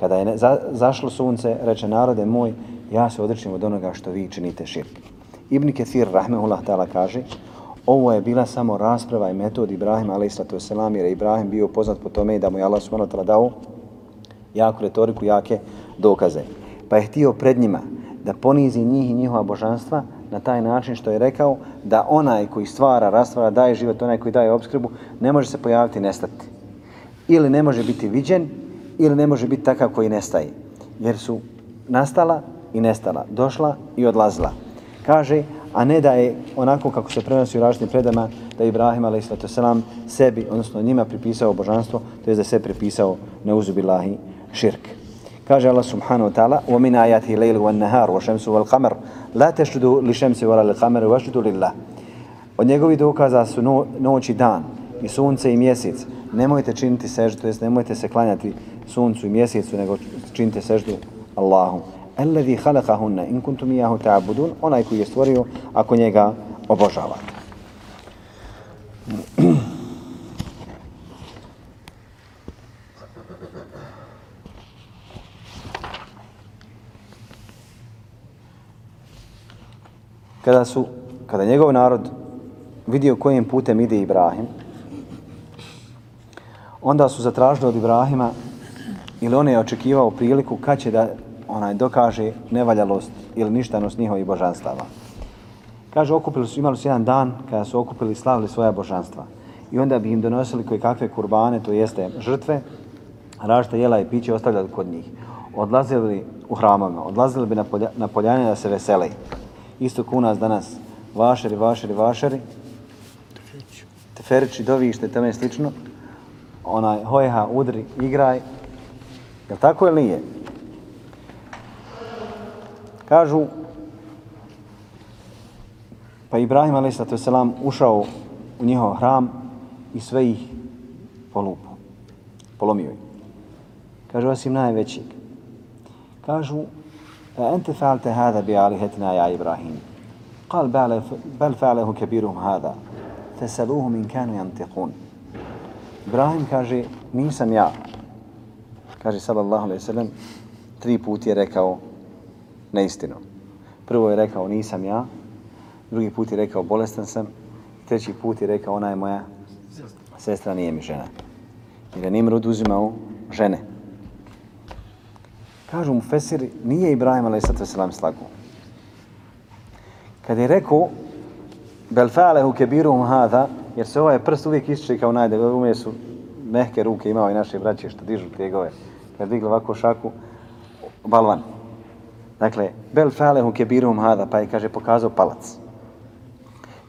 Kada je za, zašlo sunce, reče, narode moj, ja se odrečim od onoga što vi činite širk. Ibn Kathir, rahmehullah ta'ala, kaže, ovo je bila samo rasprava i metod Ibrahima, a.s. jer je Ibrahim bio poznat po tome da mu je Allah s.w.t. dao jaku retoriku, jake dokaze. Pa je htio pred njima da ponizi njih i njihova božanstva, na taj način što je rekao da onaj koji stvara, rastvara, daje život, onaj koji daje obskrbu, ne može se pojaviti i nestati. Ili ne može biti viđen, ili ne može biti takav koji nestaje. Jer su nastala i nestala, došla i odlazila. Kaže, a ne da je onako kako se prenosi u različitim predama, da je Ibrahim a.s. sebi, odnosno njima pripisao božanstvo, to je da se pripisao neuzubilahi širk. Kaže Allah subhanahu wa ta'ala وَمِنْ آيَاتِهِ لَيْلُ وَالنَّهَارُ وَشَمْسُ وَالْقَمَرُ لَا تَشْتُدُوا لِشَمْسِ وَلَا لِلْقَمَرُ وَشْتُدُوا لِلَّهِ Od njegovi dokaza su no, noć i dan, i sunce i mjesec. Nemojte činiti seždu, to jest nemojte se klanjati suncu i mjesecu, nego činite seždu Allahu. Allazi khalaqahunna in kuntum iyyahu ta'budun onaj koji je stvorio ako njega obožavate. Kada su kada njegov narod vidio kojim putem ide Ibrahim onda su zatražili od Ibrahima ili on je očekivao priliku kad će da onaj dokaže nevaljalost ili ništanost njihovih božanstava. Kaže, okupili su, imali su jedan dan kada su okupili i slavili svoja božanstva. I onda bi im donosili koje kakve kurbane, to jeste žrtve, ražite jela i piće ostavljali kod njih. odlazili u hramama, odlazili bi na, polja, na poljane da se vesele. Isto ku nas danas, vašeri, vašeri, vašeri, teferići, dovište, tome slično, onaj hojha, udri, igraj, je tako ili nije? Kažu, pa Ibrahim a.s. ušao u njihov hram i sve ih polupo, polomio ih. Kažu, osim najvećeg. Kažu, a ente faalte hada bi alihetina ja Ibrahim. Kal, bel faalehu kebiruhum hada. Feseluhum min kanu jantikun. Ibrahim kaže, nisam ja. Kaže, sallallahu alaihi sallam, tri put je rekao, neistinom. Prvo je rekao, nisam ja. Drugi put je rekao, bolestan sam. Treći put je rekao, ona je moja sestra, nije mi žena. Jer je Nimrud uzimao žene. Kažu mu Fesir, nije Ibrahim a.s. slagu. Kad je rekao, bel fa'alehu kebiruhum hada, jer se ovaj prst uvijek ističe kao najde, umije su mehke ruke, imao i naše braće što dižu tegove. kad digli ovako šaku, balvan. Dakle, bel falehu kebirum hada, pa je, kaže, pokazao palac.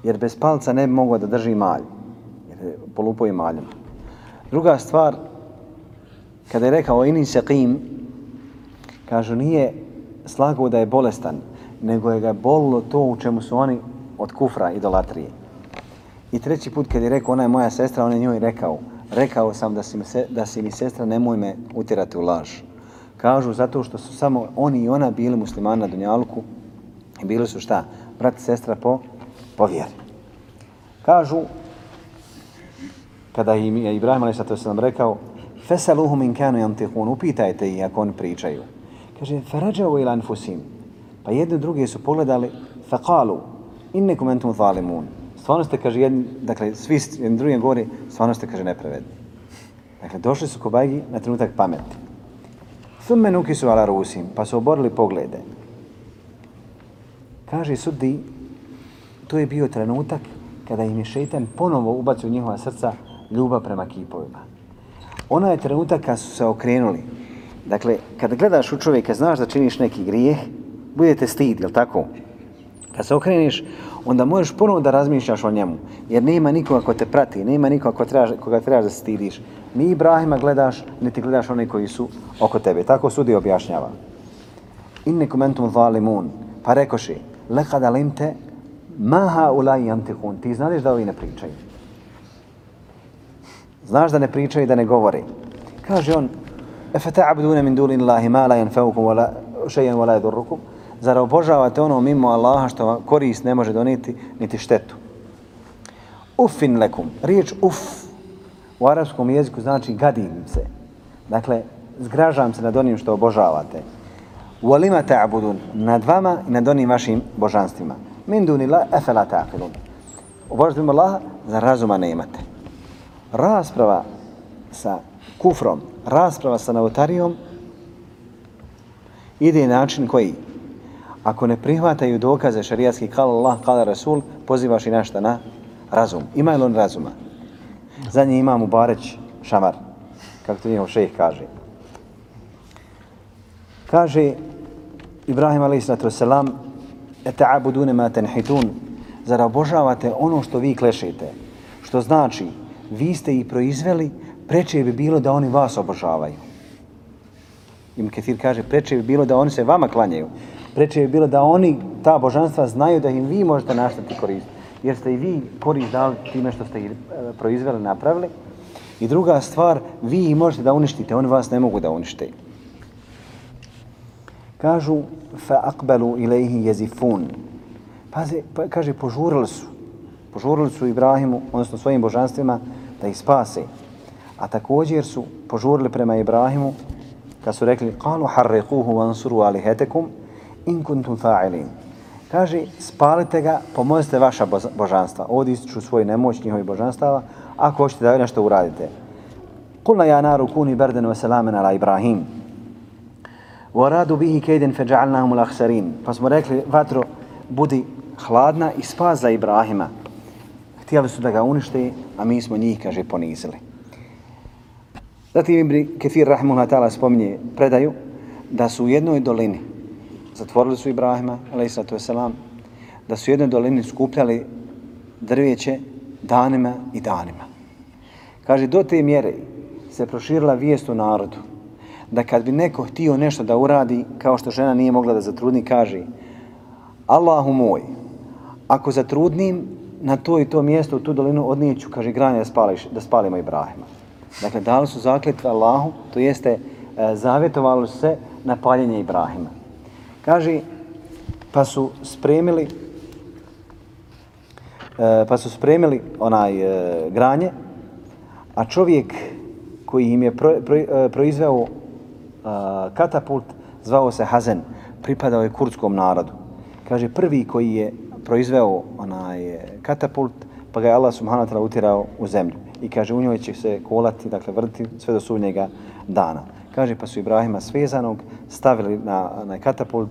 Jer bez palca ne bi mogao da drži malj, jer je polupo i maljom. Druga stvar, kada je rekao inin seqim, kažu nije slago da je bolestan, nego je ga bolilo to u čemu su oni od kufra, idolatrije. I treći put kad je rekao, ona je moja sestra, on je njoj rekao, rekao sam da si, mi, se, da si mi sestra, nemoj me utirati u laž. Kažu zato što su samo oni i ona bili muslimani na Dunjalku i bili su šta? Brat i sestra po, po vjeri. Kažu, kada im je Ibrahim ali Sato sam rekao, Fesaluhu min kanu yantihun, upitajte ih ako oni pričaju. Kaže, farađavu ila anfusim, Pa jedni drugi su pogledali, faqalu, innekum entum zalimun. Stvarno ste, kaže, jedni, dakle, svi jedni drugi govori, stvarno ste, kaže, nepravedni. Dakle, došli su kobajgi na trenutak pameti. Thumme nuki su ala rusim, pa su oborili poglede. Kaže sudi, to je bio trenutak kada im je šeitan ponovo ubacio u njihova srca ljubav prema kipovima. Ona je trenutak kad su se okrenuli. Dakle, kada gledaš u čovjeka, znaš da činiš neki grijeh, budete stid, jel tako? Kad se okreniš, onda možeš ponovno da razmišljaš o njemu. Jer nema nikoga ko te prati, nema nikoga ko trebaš, koga trebaš da stidiš. Ni Ibrahima gledaš, niti gledaš one koji su oko tebe. Tako sudi objašnjava. Inne komentum zalimun. Pa rekoši, lekad alimte, maha ulai antihun. Ti znaš da ovi ne pričaju. Znaš da ne pričaju i da ne govori. Kaže on, efe ta'abdune min dulin Allahi ma la yanfaukum wala šejen wala yadurrukum. Zar obožavate ono mimo Allaha što vam korist ne može doniti niti štetu? Ufin lekum. Riječ uf u arapskom jeziku znači gadim se. Dakle, zgražam se nad onim što obožavate. Walima ta'budun nad vama i nad onim vašim božanstvima. Min dunila efela ta'qilun. Obožavate mimo Allaha, za razuma ne imate. Rasprava sa kufrom, rasprava sa novotarijom ide način koji ako ne prihvataju dokaze šarijatski kala Allah, kala Rasul, pozivaš i našta na razum. Ima li on razuma? Za nje imam Bareć Šamar, kako to njihov šejh kaže. Kaže Ibrahim a.s. Ete abudune ma tenhitun, zar obožavate ono što vi klešete? Što znači, vi ste ih proizveli, preče bi bilo da oni vas obožavaju. Im Ketir kaže, preče bi bilo da oni se vama klanjaju preče je bilo da oni, ta božanstva, znaju da im vi možete naštati koristiti. Jer ste i vi korist dali time što ste ih e, proizveli, napravili. I druga stvar, vi ih možete da uništite, oni vas ne mogu da unište. Kažu, fa akbelu ilaihi jezifun. Pazi, pa, kaže, požurili su. Požurili su Ibrahimu, odnosno svojim božanstvima, da ih spase. A također su požurili prema Ibrahimu, kad su rekli, kalu harrekuhu vansuru alihetekum, in kuntum fa'ilin. Kaže, spalite ga, pomozite vaša božanstva. Ovdje ističu svoj nemoć njihovi božanstava, ako hoćete da nešto uradite. Kulna ja naru kuni berden wa salamen ala Ibrahim. Wa radu bihi kejden fe ja'alnahum al Pa smo rekli, vatro, budi hladna i spas za Ibrahima. Htjeli su da ga unište, a mi smo njih, kaže, ponizili. Zatim Ibn Kefir Rahimullah ta'ala spominje predaju da su u jednoj dolini, zatvorili su Ibrahima, alaihissalatu wasalam, da su u jednoj dolini skupljali drveće danima i danima. Kaže, do te mjere se proširila vijest u narodu, da kad bi neko htio nešto da uradi, kao što žena nije mogla da zatrudni, kaže, Allahu moj, ako zatrudnim na to i to mjesto, u tu dolinu, odnijeću, kaže, granje da, spališ, da spalimo Ibrahima. Dakle, dali su zakletve Allahu, to jeste, e, zavjetovalo se na paljenje Ibrahima. Kaže, pa su spremili e, pa su spremili onaj e, granje, a čovjek koji im je pro, pro, e, proizveo e, katapult zvao se Hazen, pripadao je kurdskom narodu. Kaže, prvi koji je proizveo onaj katapult, pa ga je Allah subhanahu wa ta'ala utirao u zemlju. I kaže, u njoj će se kolati, dakle, vrti sve do sudnjega dana. Kaže, pa su Ibrahima svezanog stavili na, na katapult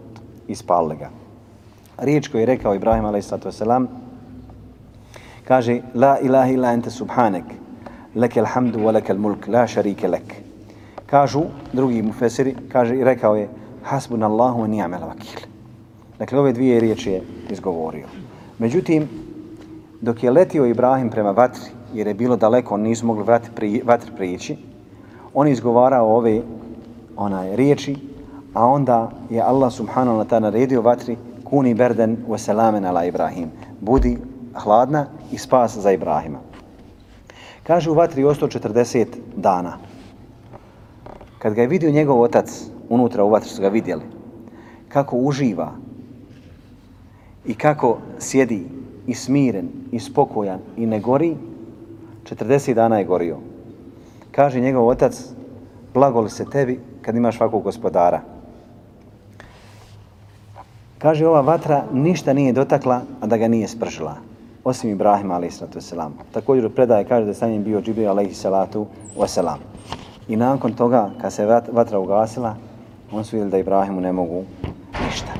i spalili ga. Riječ koju je rekao Ibrahim a.s. kaže, La ilaha illa ente subhanek, leke alhamdu wa leke mulk, la šarike lek. Kažu, drugi mu fesiri, kaže i rekao je, hasbun Allahu wa ni'mal vakil. Dakle, ove dvije riječi je izgovorio. Međutim, dok je letio Ibrahim prema vatri, jer je bilo daleko, on nisu mogli vatri, pri, vatri prijeći, on izgovarao ove onaj riječi, a onda je Allah subhanahu wa ta'ala naredio vatri kuni berden wa salamen ala Ibrahim. Budi hladna i spas za Ibrahima. Kaže u vatri osto 40 dana. Kad ga je vidio njegov otac, unutra u vatri su ga vidjeli, kako uživa i kako sjedi i smiren i spokojan i ne gori, 40 dana je gorio. Kaže njegov otac, blagoli se tebi kad imaš svakog gospodara. Kaže ova vatra ništa nije dotakla, a da ga nije spržila. Osim Ibrahima alaih sallatu selam. Također u predaje kaže da je sa njim bio Džibril alaih sallatu wasalam. I nakon toga, kad se vatra ugasila, on su vidjeli da Ibrahimu ne mogu ništa.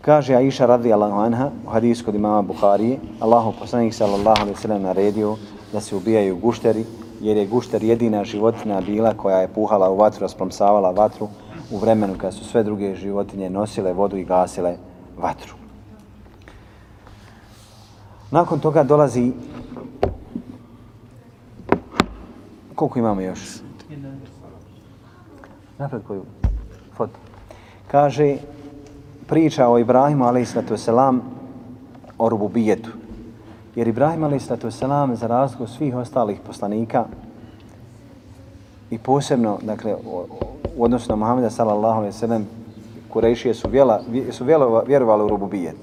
Kaže Aisha radijallahu anha u hadisu kod imama Bukharije, Allahu poslanik sallallahu alaihi sallam naredio da se ubijaju gušteri, jer je gušter jedina životinja bila koja je puhala u vatru, raspromsavala vatru u vremenu kada su sve druge životinje nosile vodu i gasile vatru. Nakon toga dolazi koliko imamo još? Napred koju foto. Kaže, priča o Ibrahimu a.s. o rububijetu. Jer Ibrahim a.s. za razliku svih ostalih poslanika i posebno, dakle, u odnosu na Muhammeda sallallahu alaihi sallam, Kurejšije su, vjela, su vjelo, vjerovali u rububijet.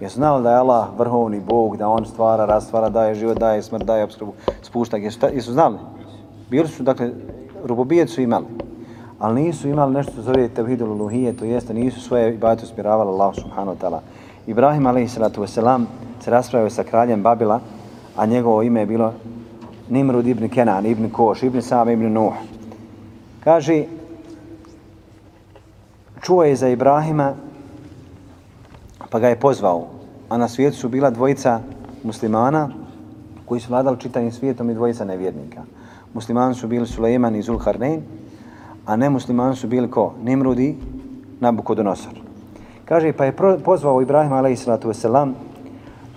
Je znali da je Allah vrhovni Bog, da On stvara, rastvara, daje život, daje smrt, daje obskrbu, spušta. Jesu, jesu znali? Bili su, dakle, rububijet su imali. Ali nisu imali nešto što zove tevhidul luhije, to jeste, nisu svoje ibadete uspiravali Allah subhanahu wa ta'ala. Ibrahim alaihi salatu wasalam se raspravio sa kraljem Babila, a njegovo ime je bilo Nimrud ibn Kenan, ibn Koš, ibn Sam, ibn Nuh. Kaže, čuo je za Ibrahima, pa ga je pozvao. A na svijetu su bila dvojica muslimana koji su vladali čitavim svijetom i dvojica nevjernika. Muslimani su bili Sulejman i Zulharnein, a ne muslimani su bili ko? Nimrudi, Nabukodonosor. Kaže, pa je pozvao Ibrahima a.s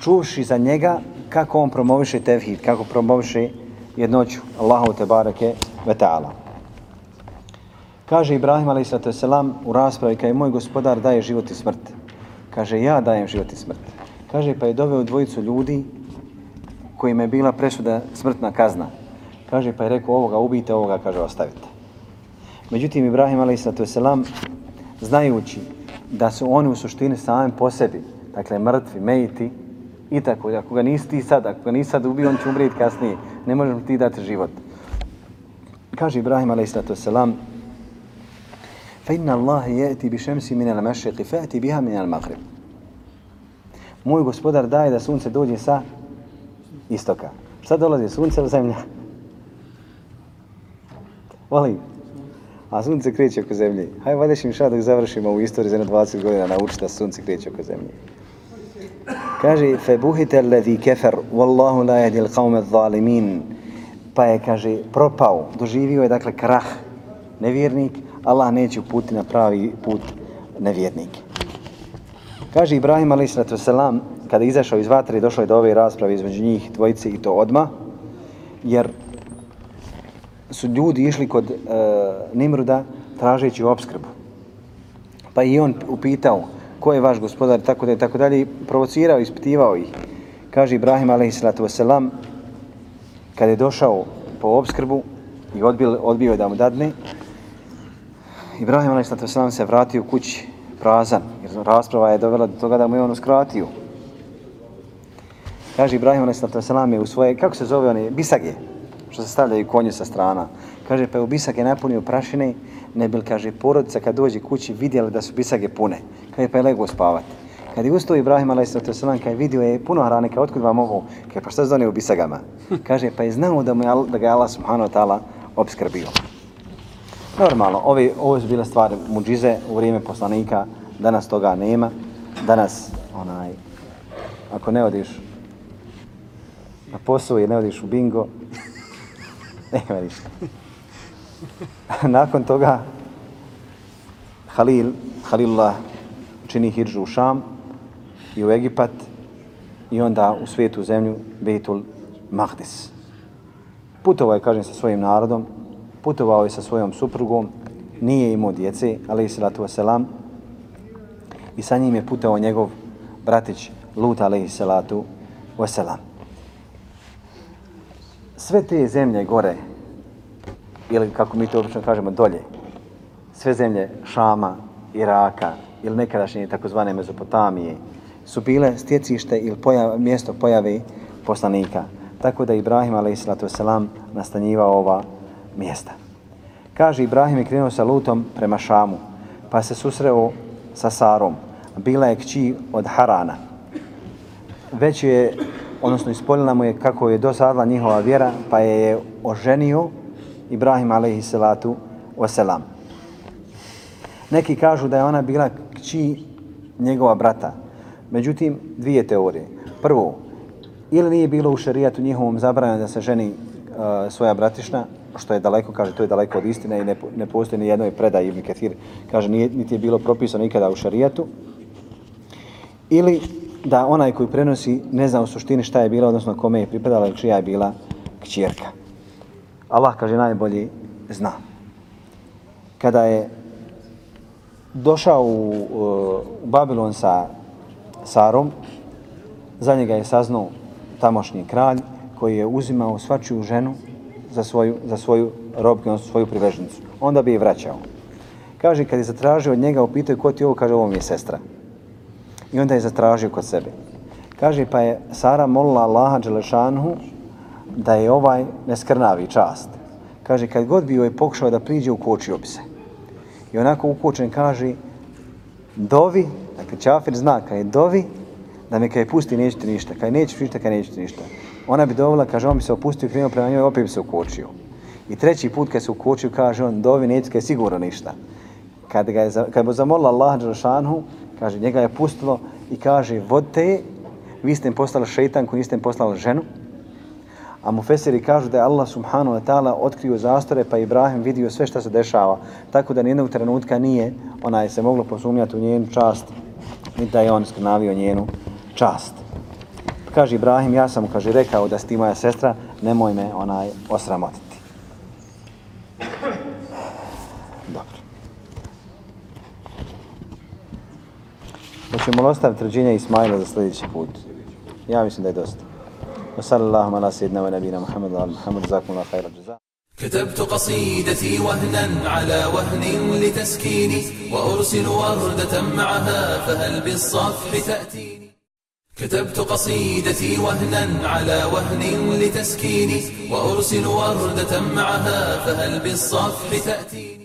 čuši za njega kako on promoviše tevhid, kako promoviše jednoću Allahu te bareke ve ta'ala. Kaže Ibrahim a.s. u raspravi kada je moj gospodar daje život i smrt. Kaže ja dajem život i smrt. Kaže pa je doveo dvojicu ljudi kojima je bila presuda smrtna kazna. Kaže pa je rekao ovoga ubijte, ovoga kaže ostavite. Međutim Ibrahim a.s. znajući da su oni u suštini sami po sebi, dakle mrtvi, mejiti, i tako, ako ga nisi ti sad, ako ga nisi sad ubio, on će umrijeti kasnije, ne možemo ti dati život. Kaže Ibrahim a.s. Fa inna Allahe jeti bi šemsi min al mašeqi, fa eti biha min al maghrib. Moj gospodar daje da sunce dođe sa istoka. Sad dolazi sunce u zemlja. Volim. A sunce kreće oko zemlje. Hajde, vadeš im šta dok završimo ovu istoriju za 20 godina naučiti da sunce kreće oko zemlje. Kaže, fe buhite alladhi kefer, wallahu la jehdi il qawme zalimin. Pa je, kaže, propao, doživio je, dakle, krah nevjernik, Allah neće uputi na pravi put nevjernike. Kaže Ibrahim a.s. kada je izašao iz vatre, došlo je do ove rasprave između njih dvojice i to odma, jer su ljudi išli kod e, Nimruda tražeći obskrbu. Pa i on upitao ko je vaš gospodar, tako da je tako dalje, provocirao, ispitivao ih. Kaže Ibrahim a.s. kada je došao po obskrbu i odbil, odbio je da mu dadne, Ibrahim a.s. se vratio u kući prazan, jer rasprava je dovela do toga da mu je on uskratio. Kaže Ibrahim a.s. je u svoje, kako se zove one, bisage, što se stavljaju konju sa strana. Kaže, pa je u bisage napunio prašine, ne bil, kaže, porodica kad dođe kući vidjela da su bisage pune. Kaže, pa je lego spavati. Kad je ustao Ibrahim a.s. kad je vidio je puno hrane, kao otkud vam ovo? Kaže, pa šta se donio u bisagama? Kaže, pa je znao da, mu je, da ga je Allah subhanahu wa ta'ala obskrbio. Normalno, ove, ovo su bile stvari muđize u vrijeme poslanika, danas toga nema. Danas, onaj, ako ne odiš na posao i ne odiš u bingo, nema ništa. Nakon toga, Halil, Halilullah čini hiržu u Šam i u Egipat i onda u svijetu zemlju Beitul Mahdis. Putovao je, kažem, sa svojim narodom, putovao je sa svojom suprugom, nije imao djece, ali i salatu wasalam, i sa njim je putao njegov bratić Lut, ali i salatu wasalam. Sve te zemlje gore, ili kako mi to obično kažemo dolje, sve zemlje Šama, Iraka ili nekadašnje takozvane Mezopotamije, su bile stjecište ili pojav, mjesto pojave poslanika. Tako da Ibrahim a.s. nastanjivao ova mjesta. Kaže, Ibrahim je krenuo sa Lutom prema Šamu, pa se susreo sa Sarom. Bila je kći od Harana. Već je, odnosno ispoljena mu je kako je dosadla njihova vjera, pa je je oženio Ibrahim a.s. wasalam. Neki kažu da je ona bila kći njegova brata. Međutim, dvije teorije. Prvo, ili nije bilo u šarijatu njihovom zabranjeno da se ženi uh, svoja bratišna, što je daleko, kaže, to je daleko od istine i ne, ne postoji ni jednoj predaj Ibn Kathir, kaže, nije, niti je bilo propisano nikada u šarijatu, ili da onaj koji prenosi ne zna u suštini šta je bila, odnosno kome je pripadala ili čija je bila kćerka. Allah, kaže, najbolji zna. Kada je došao u, u Babilon sa Sarom, za njega je saznao tamošnji kralj koji je uzimao svačiju ženu za svoju, za svoju robku, odnosno svoju privežnicu. Onda bi je vraćao. Kaže, kad je zatražio od njega, upitao ko ti ovo, kaže, ovo mi je sestra. I onda je zatražio kod sebe. Kaže, pa je Sara molila Allaha Đelešanhu da je ovaj neskrnavi čast. Kaže, kad god bi joj pokušao da priđe, ukočio bi se. I onako ukočen kaže, dovi, dakle, Čafir zna, kad je dovi, da me kad pusti, nećete ništa. Kad nećeš ništa, kad nećete ništa ona bi dovela, kaže, on bi se opustio krenuo prema njoj, opet bi se ukočio. I treći put kad se ukočio, kaže on, dovi nećete kaj sigurno ništa. Kad, ga je, kad bi zamolila Allah Đerašanhu, kaže, njega je pustilo i kaže, vodite vi ste im poslali šeitanku, niste im poslali ženu. A mufesiri kažu da je Allah subhanahu wa ta'ala otkrio zastore, pa Ibrahim vidio sve što se dešava. Tako da nijednog trenutka nije, ona je se moglo posumnjati u njenu čast, i da je on skrnavio njenu čast kaže Ibrahim, ja sam mu, kaže, rekao da si ti moja sestra, nemoj me onaj osramotiti. Dobro. Hoćemo ostaviti rađenja Ismaila za sljedeći put? Ja mislim da je dosta. وصلى الله على سيدنا ونبينا محمد وعلى محمد. جزاكم الله خير الجزاء. كتبت قصيدتي وهنا على وهن لتسكيني وأرسل وردة معها فهل بالصفح تأتيني. كتبت قصيدتي وهنا على وهن لتسكيني وأرسل وردة معها فهل بالصفح تأتيني.